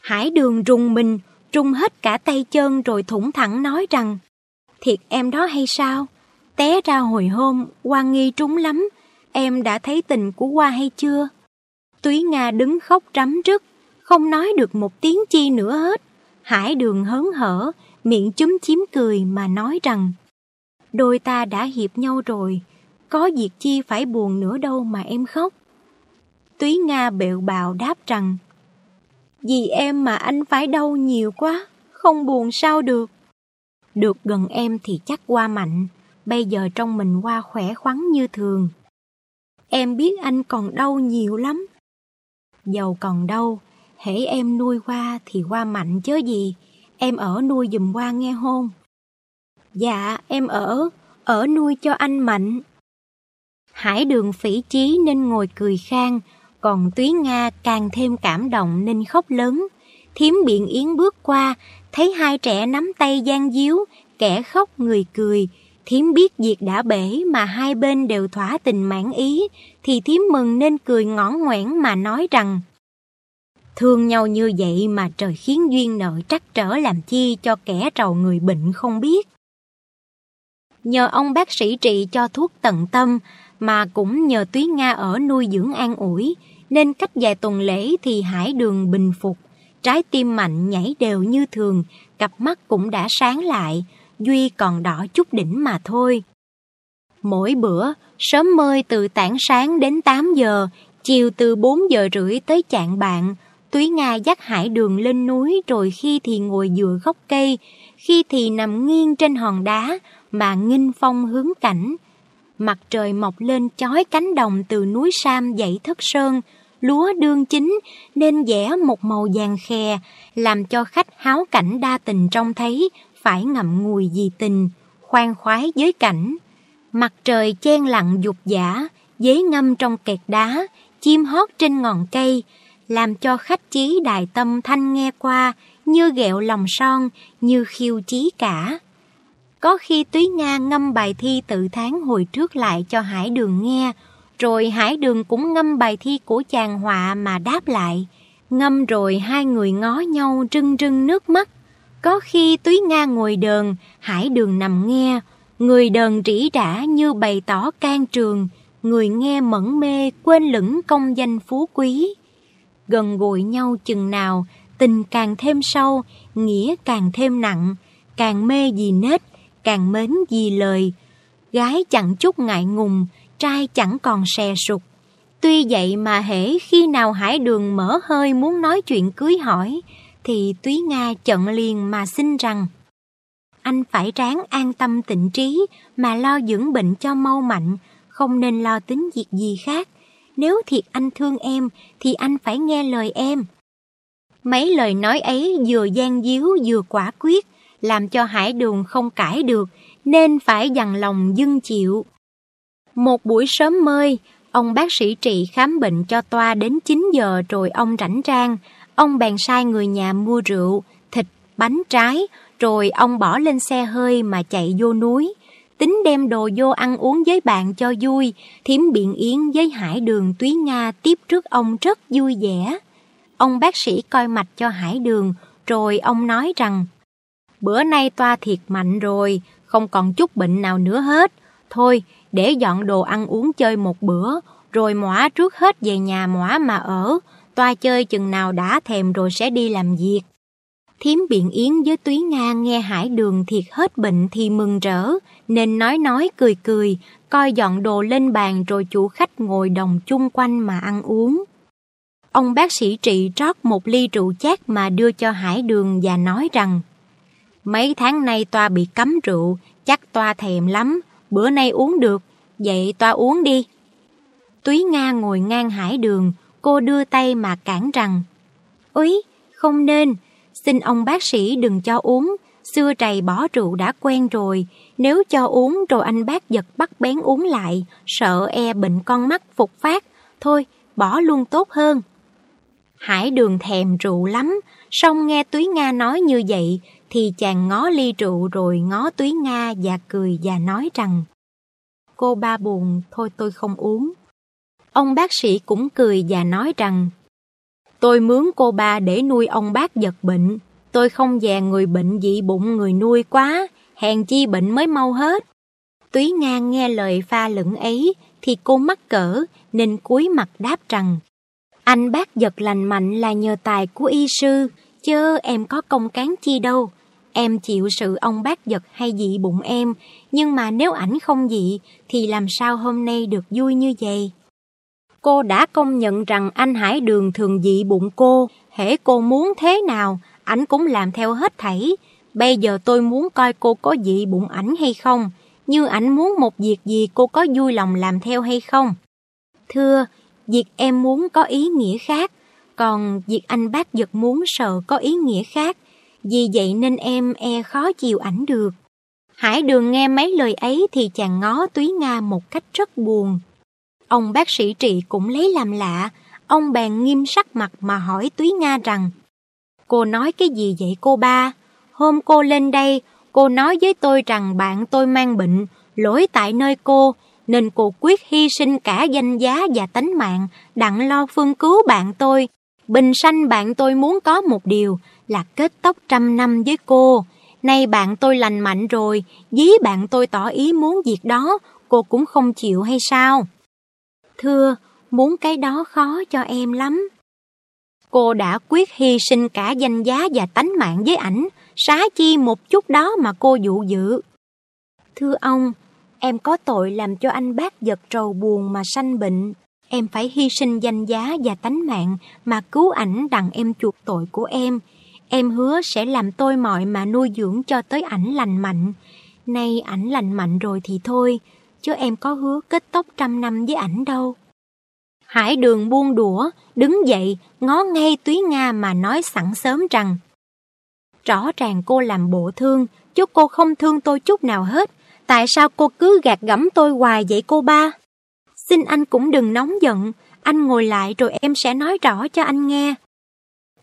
Hải đường rùng mình, rung hết cả tay chân rồi thủng thẳng nói rằng Thiệt em đó hay sao? Té ra hồi hôm, Hoa nghi trúng lắm, em đã thấy tình của Hoa hay chưa? Túy Nga đứng khóc rắm rứt, không nói được một tiếng chi nữa hết. Hải đường hớn hở, miệng chúm chím cười mà nói rằng Đôi ta đã hiệp nhau rồi, có việc chi phải buồn nữa đâu mà em khóc. Túy Nga bẹo bào đáp rằng Vì em mà anh phải đau nhiều quá, không buồn sao được. Được gần em thì chắc qua mạnh, bây giờ trong mình qua khỏe khoắn như thường. Em biết anh còn đau nhiều lắm. Dầu còn đau, hễ em nuôi qua thì qua mạnh chớ gì, em ở nuôi dùm qua nghe hôn. Dạ, em ở, ở nuôi cho anh Mạnh. Hải đường phỉ chí nên ngồi cười khang, còn Túy Nga càng thêm cảm động nên khóc lớn. Thiếm biện yến bước qua, thấy hai trẻ nắm tay gian díu, kẻ khóc người cười. Thiếm biết việc đã bể mà hai bên đều thỏa tình mãn ý, thì thiếm mừng nên cười ngõn ngoẻn mà nói rằng Thương nhau như vậy mà trời khiến duyên nợ trắc trở làm chi cho kẻ trầu người bệnh không biết nhờ ông bác sĩ trị cho thuốc tận tâm, mà cũng nhờ Túy Nga ở nuôi dưỡng an ủi, nên cách vài tuần lễ thì hải đường bình phục, trái tim mạnh nhảy đều như thường, cặp mắt cũng đã sáng lại, Duy còn đỏ chút đỉnh mà thôi. Mỗi bữa, sớm mơi từ tảng sáng đến 8 giờ, chiều từ 4 giờ rưỡi tới chạng bạn, Túy Nga dắt hải đường lên núi rồi khi thì ngồi dựa gốc cây, khi thì nằm nghiêng trên hòn đá, mà nghinh phong hướng cảnh. Mặt trời mọc lên chói cánh đồng từ núi Sam dãy thất sơn, lúa đương chính nên vẽ một màu vàng khè, làm cho khách háo cảnh đa tình trông thấy, phải ngậm ngùi vì tình, khoan khoái với cảnh. Mặt trời chen lặng dục giả, dế ngâm trong kẹt đá, chim hót trên ngọn cây, làm cho khách chí đài tâm thanh nghe qua, như ghẹo lòng son, như khiêu chí cả. Có khi Túy Nga ngâm bài thi tự tháng hồi trước lại cho Hải Đường nghe, rồi Hải Đường cũng ngâm bài thi của chàng họa mà đáp lại. Ngâm rồi hai người ngó nhau rưng rưng nước mắt. Có khi Túy Nga ngồi đờn, Hải Đường nằm nghe, người đờn rỉ rả như bày tỏ can trường, người nghe mẫn mê quên lửng công danh phú quý. Gần gũi nhau chừng nào, tình càng thêm sâu, nghĩa càng thêm nặng, càng mê vì nết, càng mến vì lời. Gái chẳng chút ngại ngùng, trai chẳng còn xè sụt. Tuy vậy mà hễ khi nào Hải Đường mở hơi muốn nói chuyện cưới hỏi, thì Túy Nga chận liền mà xin rằng Anh phải ráng an tâm tịnh trí mà lo dưỡng bệnh cho mau mạnh, không nên lo tính việc gì khác. Nếu thiệt anh thương em thì anh phải nghe lời em. Mấy lời nói ấy vừa gian díu vừa quả quyết, làm cho Hải Đường không cãi được, nên phải dằn lòng dưng chịu. Một buổi sớm mơi, ông bác sĩ trị khám bệnh cho toa đến 9 giờ rồi ông rảnh rang, ông bèn sai người nhà mua rượu, thịt, bánh trái, rồi ông bỏ lên xe hơi mà chạy vô núi. Tính đem đồ vô ăn uống với bạn cho vui, thiếm biện yến với hải đường túy Nga tiếp trước ông rất vui vẻ. Ông bác sĩ coi mạch cho hải đường, rồi ông nói rằng Bữa nay toa thiệt mạnh rồi, không còn chút bệnh nào nữa hết. Thôi, để dọn đồ ăn uống chơi một bữa, rồi mỏa trước hết về nhà mỏa mà ở, toa chơi chừng nào đã thèm rồi sẽ đi làm việc. Thiếm biện yến với túy Nga nghe hải đường thiệt hết bệnh thì mừng rỡ, nên nói nói cười cười, coi dọn đồ lên bàn rồi chủ khách ngồi đồng chung quanh mà ăn uống. Ông bác sĩ trị trót một ly rượu chát mà đưa cho hải đường và nói rằng Mấy tháng nay toa bị cấm rượu, chắc toa thèm lắm, bữa nay uống được, vậy toa uống đi. Túy Nga ngồi ngang hải đường, cô đưa tay mà cản rằng Úi, không nên, xin ông bác sĩ đừng cho uống, xưa trầy bỏ rượu đã quen rồi, nếu cho uống rồi anh bác giật bắt bén uống lại, sợ e bệnh con mắt phục phát, thôi bỏ luôn tốt hơn. Hải đường thèm rượu lắm, song nghe Túy Nga nói như vậy thì chàng ngó ly rượu rồi ngó Túy Nga và cười và nói rằng Cô ba buồn, thôi tôi không uống. Ông bác sĩ cũng cười và nói rằng Tôi mướn cô ba để nuôi ông bác giật bệnh. Tôi không dè người bệnh dị bụng người nuôi quá, hèn chi bệnh mới mau hết. Túy nga nghe lời pha lửng ấy thì cô mắc cỡ nên cúi mặt đáp rằng Anh bác giật lành mạnh là nhờ tài của y sư, chớ em có công cán chi đâu. Em chịu sự ông bác giật hay dị bụng em, nhưng mà nếu ảnh không dị thì làm sao hôm nay được vui như vậy? Cô đã công nhận rằng anh Hải Đường thường dị bụng cô, hễ cô muốn thế nào, ảnh cũng làm theo hết thảy. Bây giờ tôi muốn coi cô có dị bụng ảnh hay không, như ảnh muốn một việc gì cô có vui lòng làm theo hay không. Thưa, việc em muốn có ý nghĩa khác, còn việc anh bác giật muốn sợ có ý nghĩa khác, vì vậy nên em e khó chịu ảnh được. Hải đường nghe mấy lời ấy thì chàng ngó túy Nga một cách rất buồn. Ông bác sĩ trị cũng lấy làm lạ, ông bèn nghiêm sắc mặt mà hỏi túy Nga rằng Cô nói cái gì vậy cô ba? Hôm cô lên đây, cô nói với tôi rằng bạn tôi mang bệnh, lỗi tại nơi cô, nên cô quyết hy sinh cả danh giá và tánh mạng, đặng lo phương cứu bạn tôi. Bình sanh bạn tôi muốn có một điều là kết tóc trăm năm với cô. Nay bạn tôi lành mạnh rồi, dí bạn tôi tỏ ý muốn việc đó, cô cũng không chịu hay sao? Thưa, muốn cái đó khó cho em lắm. Cô đã quyết hy sinh cả danh giá và tánh mạng với ảnh, xá chi một chút đó mà cô dụ dự. Thưa ông, em có tội làm cho anh bác giật trầu buồn mà sanh bệnh. Em phải hy sinh danh giá và tánh mạng mà cứu ảnh đằng em chuộc tội của em. Em hứa sẽ làm tôi mọi mà nuôi dưỡng cho tới ảnh lành mạnh. Nay ảnh lành mạnh rồi thì thôi, chứ em có hứa kết tóc trăm năm với ảnh đâu. Hải đường buông đũa, đứng dậy, ngó ngay túy Nga mà nói sẵn sớm rằng Rõ ràng cô làm bộ thương, chứ cô không thương tôi chút nào hết. Tại sao cô cứ gạt gẫm tôi hoài vậy cô ba? Xin anh cũng đừng nóng giận, anh ngồi lại rồi em sẽ nói rõ cho anh nghe.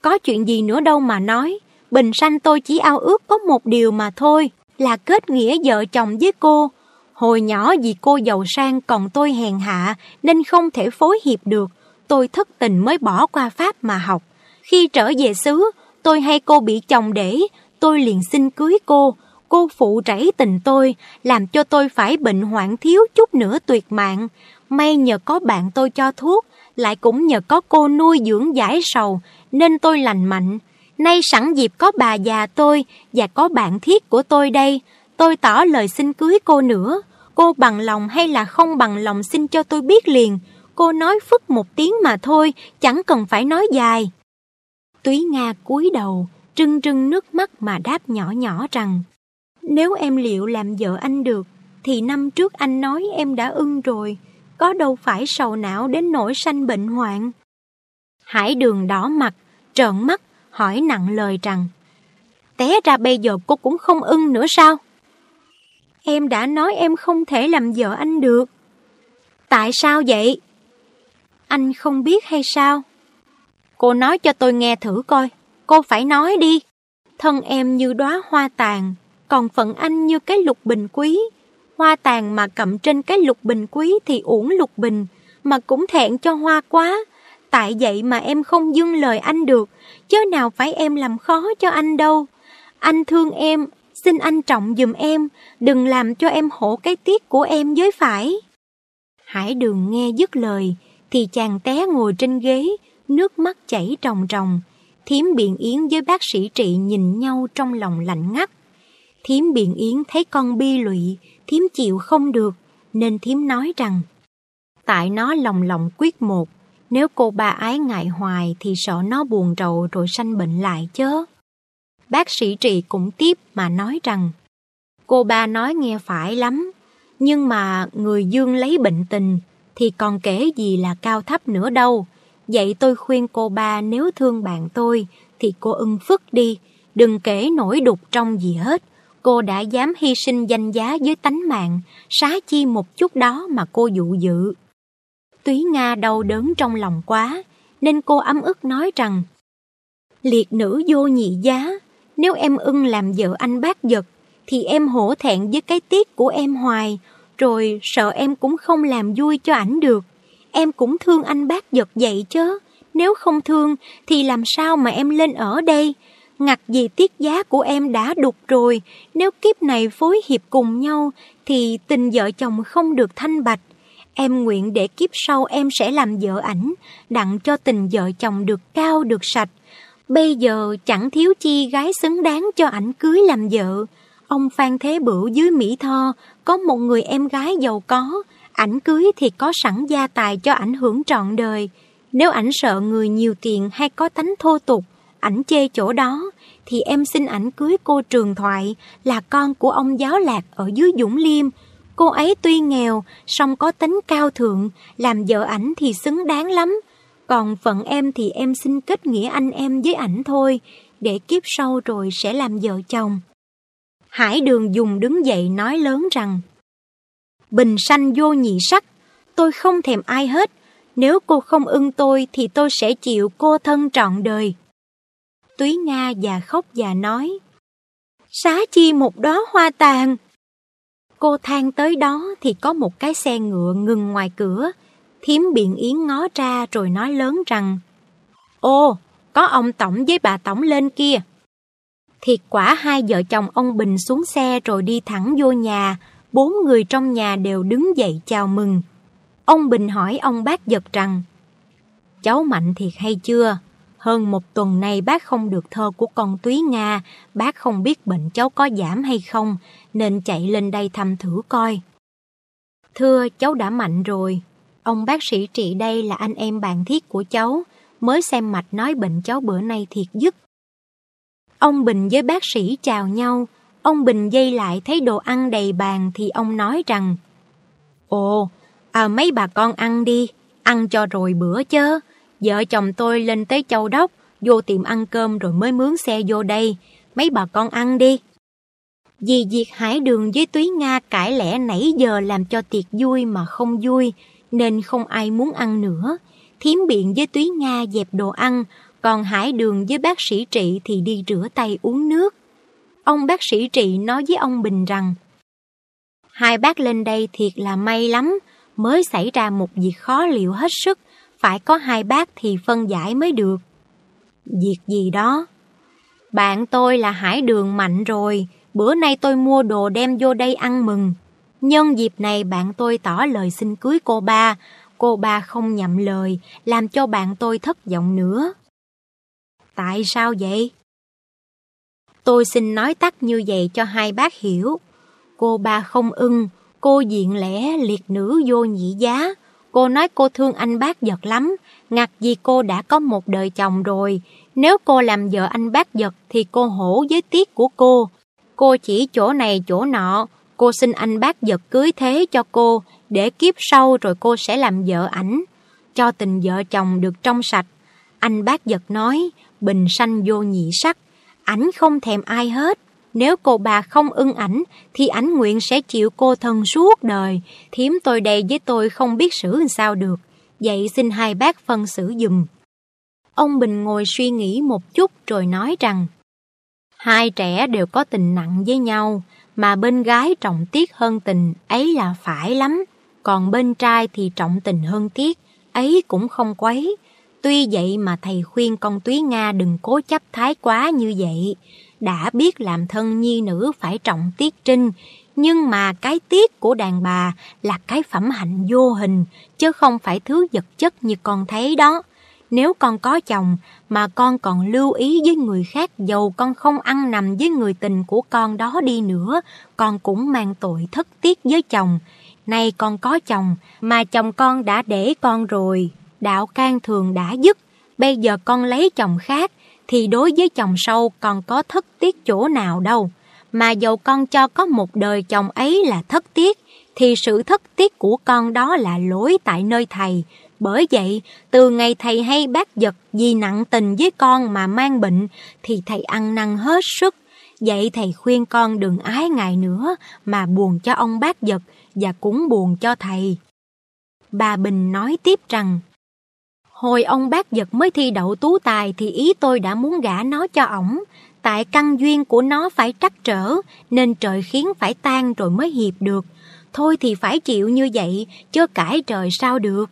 Có chuyện gì nữa đâu mà nói, bình sanh tôi chỉ ao ước có một điều mà thôi, là kết nghĩa vợ chồng với cô. Hồi nhỏ vì cô giàu sang còn tôi hèn hạ nên không thể phối hiệp được. Tôi thất tình mới bỏ qua Pháp mà học. Khi trở về xứ, tôi hay cô bị chồng để, tôi liền xin cưới cô. Cô phụ rẫy tình tôi, làm cho tôi phải bệnh hoạn thiếu chút nữa tuyệt mạng. May nhờ có bạn tôi cho thuốc, lại cũng nhờ có cô nuôi dưỡng giải sầu, nên tôi lành mạnh. Nay sẵn dịp có bà già tôi và có bạn thiết của tôi đây, tôi tỏ lời xin cưới cô nữa. Cô bằng lòng hay là không bằng lòng xin cho tôi biết liền. cô nói phức một tiếng mà thôi, chẳng cần phải nói dài. Túy Nga cúi đầu, trưng trưng nước mắt mà đáp nhỏ nhỏ rằng Nếu em liệu làm vợ anh được, thì năm trước anh nói em đã ưng rồi, có đâu phải sầu não đến nỗi sanh bệnh hoạn. Hải đường đỏ mặt, trợn mắt, hỏi nặng lời rằng Té ra bây giờ cô cũng không ưng nữa sao? Em đã nói em không thể làm vợ anh được. Tại sao vậy? Anh không biết hay sao? Cô nói cho tôi nghe thử coi. Cô phải nói đi. Thân em như đóa hoa tàn, còn phận anh như cái lục bình quý. Hoa tàn mà cầm trên cái lục bình quý thì uổng lục bình, mà cũng thẹn cho hoa quá. Tại vậy mà em không dưng lời anh được, chứ nào phải em làm khó cho anh đâu. Anh thương em, xin anh trọng dùm em, đừng làm cho em hổ cái tiếc của em với phải. Hải đường nghe dứt lời, thì chàng té ngồi trên ghế, nước mắt chảy tròng tròng. Thiếm Biện Yến với bác sĩ trị nhìn nhau trong lòng lạnh ngắt. Thiếm Biện Yến thấy con bi lụy, Thiếm chịu không được, nên Thiếm nói rằng Tại nó lòng lòng quyết một, nếu cô bà ái ngại hoài thì sợ nó buồn rầu rồi sanh bệnh lại chớ. Bác sĩ trị cũng tiếp mà nói rằng Cô ba nói nghe phải lắm, nhưng mà người dương lấy bệnh tình thì còn kể gì là cao thấp nữa đâu. Vậy tôi khuyên cô ba nếu thương bạn tôi thì cô ưng phức đi, đừng kể nổi đục trong gì hết. Cô đã dám hy sinh danh giá với tánh mạng, xá chi một chút đó mà cô dụ dự. Túy Nga đau đớn trong lòng quá, nên cô ấm ức nói rằng Liệt nữ vô nhị giá, nếu em ưng làm vợ anh bác giật, thì em hổ thẹn với cái tiếc của em hoài, rồi sợ em cũng không làm vui cho ảnh được. Em cũng thương anh bác giật vậy chứ, nếu không thương thì làm sao mà em lên ở đây? Ngặt gì tiết giá của em đã đục rồi, nếu kiếp này phối hiệp cùng nhau thì tình vợ chồng không được thanh bạch. Em nguyện để kiếp sau em sẽ làm vợ ảnh, đặng cho tình vợ chồng được cao được sạch. Bây giờ chẳng thiếu chi gái xứng đáng cho ảnh cưới làm vợ. Ông Phan Thế Bửu dưới Mỹ Tho có một người em gái giàu có, ảnh cưới thì có sẵn gia tài cho ảnh hưởng trọn đời. Nếu ảnh sợ người nhiều tiền hay có tánh thô tục, ảnh chê chỗ đó, thì em xin ảnh cưới cô Trường Thoại là con của ông giáo lạc ở dưới Dũng Liêm. Cô ấy tuy nghèo, song có tính cao thượng, làm vợ ảnh thì xứng đáng lắm. Còn phận em thì em xin kết nghĩa anh em với ảnh thôi, để kiếp sau rồi sẽ làm vợ chồng. Hải đường dùng đứng dậy nói lớn rằng Bình sanh vô nhị sắc, tôi không thèm ai hết, nếu cô không ưng tôi thì tôi sẽ chịu cô thân trọn đời. Túy Nga già khóc già nói Xá chi một đóa hoa tàn. Cô than tới đó thì có một cái xe ngựa ngừng ngoài cửa. Thiếm biện yến ngó ra rồi nói lớn rằng Ô, có ông Tổng với bà Tổng lên kia. Thiệt quả hai vợ chồng ông Bình xuống xe rồi đi thẳng vô nhà, bốn người trong nhà đều đứng dậy chào mừng. Ông Bình hỏi ông bác giật rằng Cháu mạnh thiệt hay chưa? Hơn một tuần nay bác không được thơ của con Túy Nga, bác không biết bệnh cháu có giảm hay không, nên chạy lên đây thăm thử coi. Thưa, cháu đã mạnh rồi. Ông bác sĩ trị đây là anh em bạn thiết của cháu, mới xem mạch nói bệnh cháu bữa nay thiệt dứt, Ông Bình với bác sĩ chào nhau, ông Bình dây lại thấy đồ ăn đầy bàn thì ông nói rằng Ồ, à mấy bà con ăn đi, ăn cho rồi bữa chớ. Vợ chồng tôi lên tới châu đốc, vô tiệm ăn cơm rồi mới mướn xe vô đây. Mấy bà con ăn đi. Vì việc Hải Đường với Túy Nga cãi lẽ nãy giờ làm cho tiệc vui mà không vui, nên không ai muốn ăn nữa. Thiếm biện với Túy Nga dẹp đồ ăn, còn Hải Đường với bác sĩ Trị thì đi rửa tay uống nước. Ông bác sĩ Trị nói với ông Bình rằng Hai bác lên đây thiệt là may lắm, mới xảy ra một việc khó liệu hết sức, phải có hai bác thì phân giải mới được. Việc gì đó? Bạn tôi là Hải Đường mạnh rồi, bữa nay tôi mua đồ đem vô đây ăn mừng. Nhân dịp này bạn tôi tỏ lời xin cưới cô ba, cô ba không nhậm lời, làm cho bạn tôi thất vọng nữa. Tại sao vậy? Tôi xin nói tắt như vậy cho hai bác hiểu. Cô ba không ưng, cô diện lẽ liệt nữ vô nhị giá. Cô nói cô thương anh bác giật lắm, ngặt vì cô đã có một đời chồng rồi. Nếu cô làm vợ anh bác giật thì cô hổ với tiếc của cô. Cô chỉ chỗ này chỗ nọ, cô xin anh bác giật cưới thế cho cô, để kiếp sau rồi cô sẽ làm vợ ảnh. Cho tình vợ chồng được trong sạch. Anh bác giật nói, bình sanh vô nhị sắc, ảnh không thèm ai hết. Nếu cô bà không ưng ảnh thì ảnh nguyện sẽ chịu cô thân suốt đời. Thiếm tôi đây với tôi không biết xử sao được. Vậy xin hai bác phân xử dùm. Ông Bình ngồi suy nghĩ một chút rồi nói rằng Hai trẻ đều có tình nặng với nhau, mà bên gái trọng tiếc hơn tình, ấy là phải lắm. Còn bên trai thì trọng tình hơn tiếc, ấy cũng không quấy. Tuy vậy mà thầy khuyên con Túy Nga đừng cố chấp thái quá như vậy. Đã biết làm thân nhi nữ phải trọng tiết trinh, nhưng mà cái tiết của đàn bà là cái phẩm hạnh vô hình, chứ không phải thứ vật chất như con thấy đó. Nếu con có chồng mà con còn lưu ý với người khác dầu con không ăn nằm với người tình của con đó đi nữa, con cũng mang tội thất tiết với chồng. Nay con có chồng mà chồng con đã để con rồi, đạo can thường đã dứt, bây giờ con lấy chồng khác thì đối với chồng sâu còn có thất tiết chỗ nào đâu. Mà dầu con cho có một đời chồng ấy là thất tiết, thì sự thất tiết của con đó là lỗi tại nơi thầy. Bởi vậy, từ ngày thầy hay bác giật vì nặng tình với con mà mang bệnh, thì thầy ăn năn hết sức. Vậy thầy khuyên con đừng ái ngài nữa mà buồn cho ông bác giật và cũng buồn cho thầy. Bà Bình nói tiếp rằng, Hồi ông bác giật mới thi đậu tú tài thì ý tôi đã muốn gả nó cho ổng. Tại căn duyên của nó phải trắc trở, nên trời khiến phải tan rồi mới hiệp được. Thôi thì phải chịu như vậy, chứ cãi trời sao được.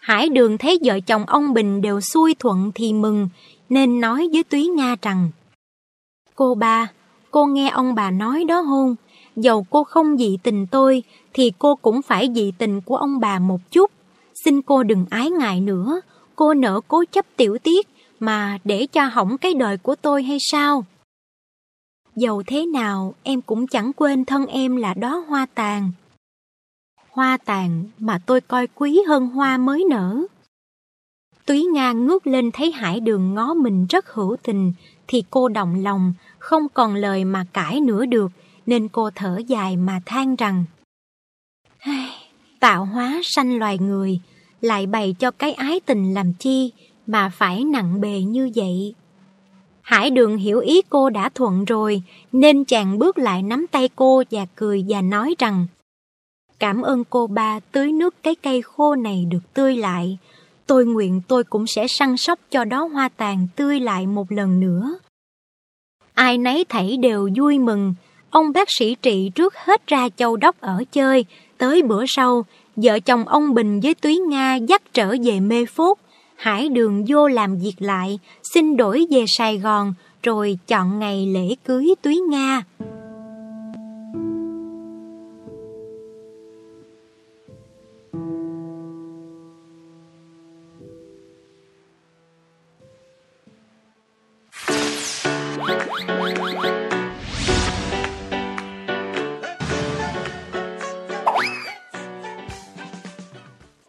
Hải đường thấy vợ chồng ông Bình đều xuôi thuận thì mừng, nên nói với Túy Nga rằng Cô ba, cô nghe ông bà nói đó hôn, dầu cô không dị tình tôi, thì cô cũng phải dị tình của ông bà một chút. Xin cô đừng ái ngại nữa, cô nỡ cố chấp tiểu tiết mà để cho hỏng cái đời của tôi hay sao? Dầu thế nào em cũng chẳng quên thân em là đó hoa tàn. Hoa tàn mà tôi coi quý hơn hoa mới nở. Túy Nga ngước lên thấy hải đường ngó mình rất hữu tình, thì cô động lòng, không còn lời mà cãi nữa được, nên cô thở dài mà than rằng Tạo hóa sanh loài người, lại bày cho cái ái tình làm chi mà phải nặng bề như vậy. Hải đường hiểu ý cô đã thuận rồi, nên chàng bước lại nắm tay cô và cười và nói rằng Cảm ơn cô ba tưới nước cái cây khô này được tươi lại. Tôi nguyện tôi cũng sẽ săn sóc cho đó hoa tàn tươi lại một lần nữa. Ai nấy thảy đều vui mừng. Ông bác sĩ trị trước hết ra châu đốc ở chơi, tới bữa sau vợ chồng ông Bình với Túy Nga dắt trở về mê phốt. Hải đường vô làm việc lại, xin đổi về Sài Gòn, rồi chọn ngày lễ cưới Túy Nga.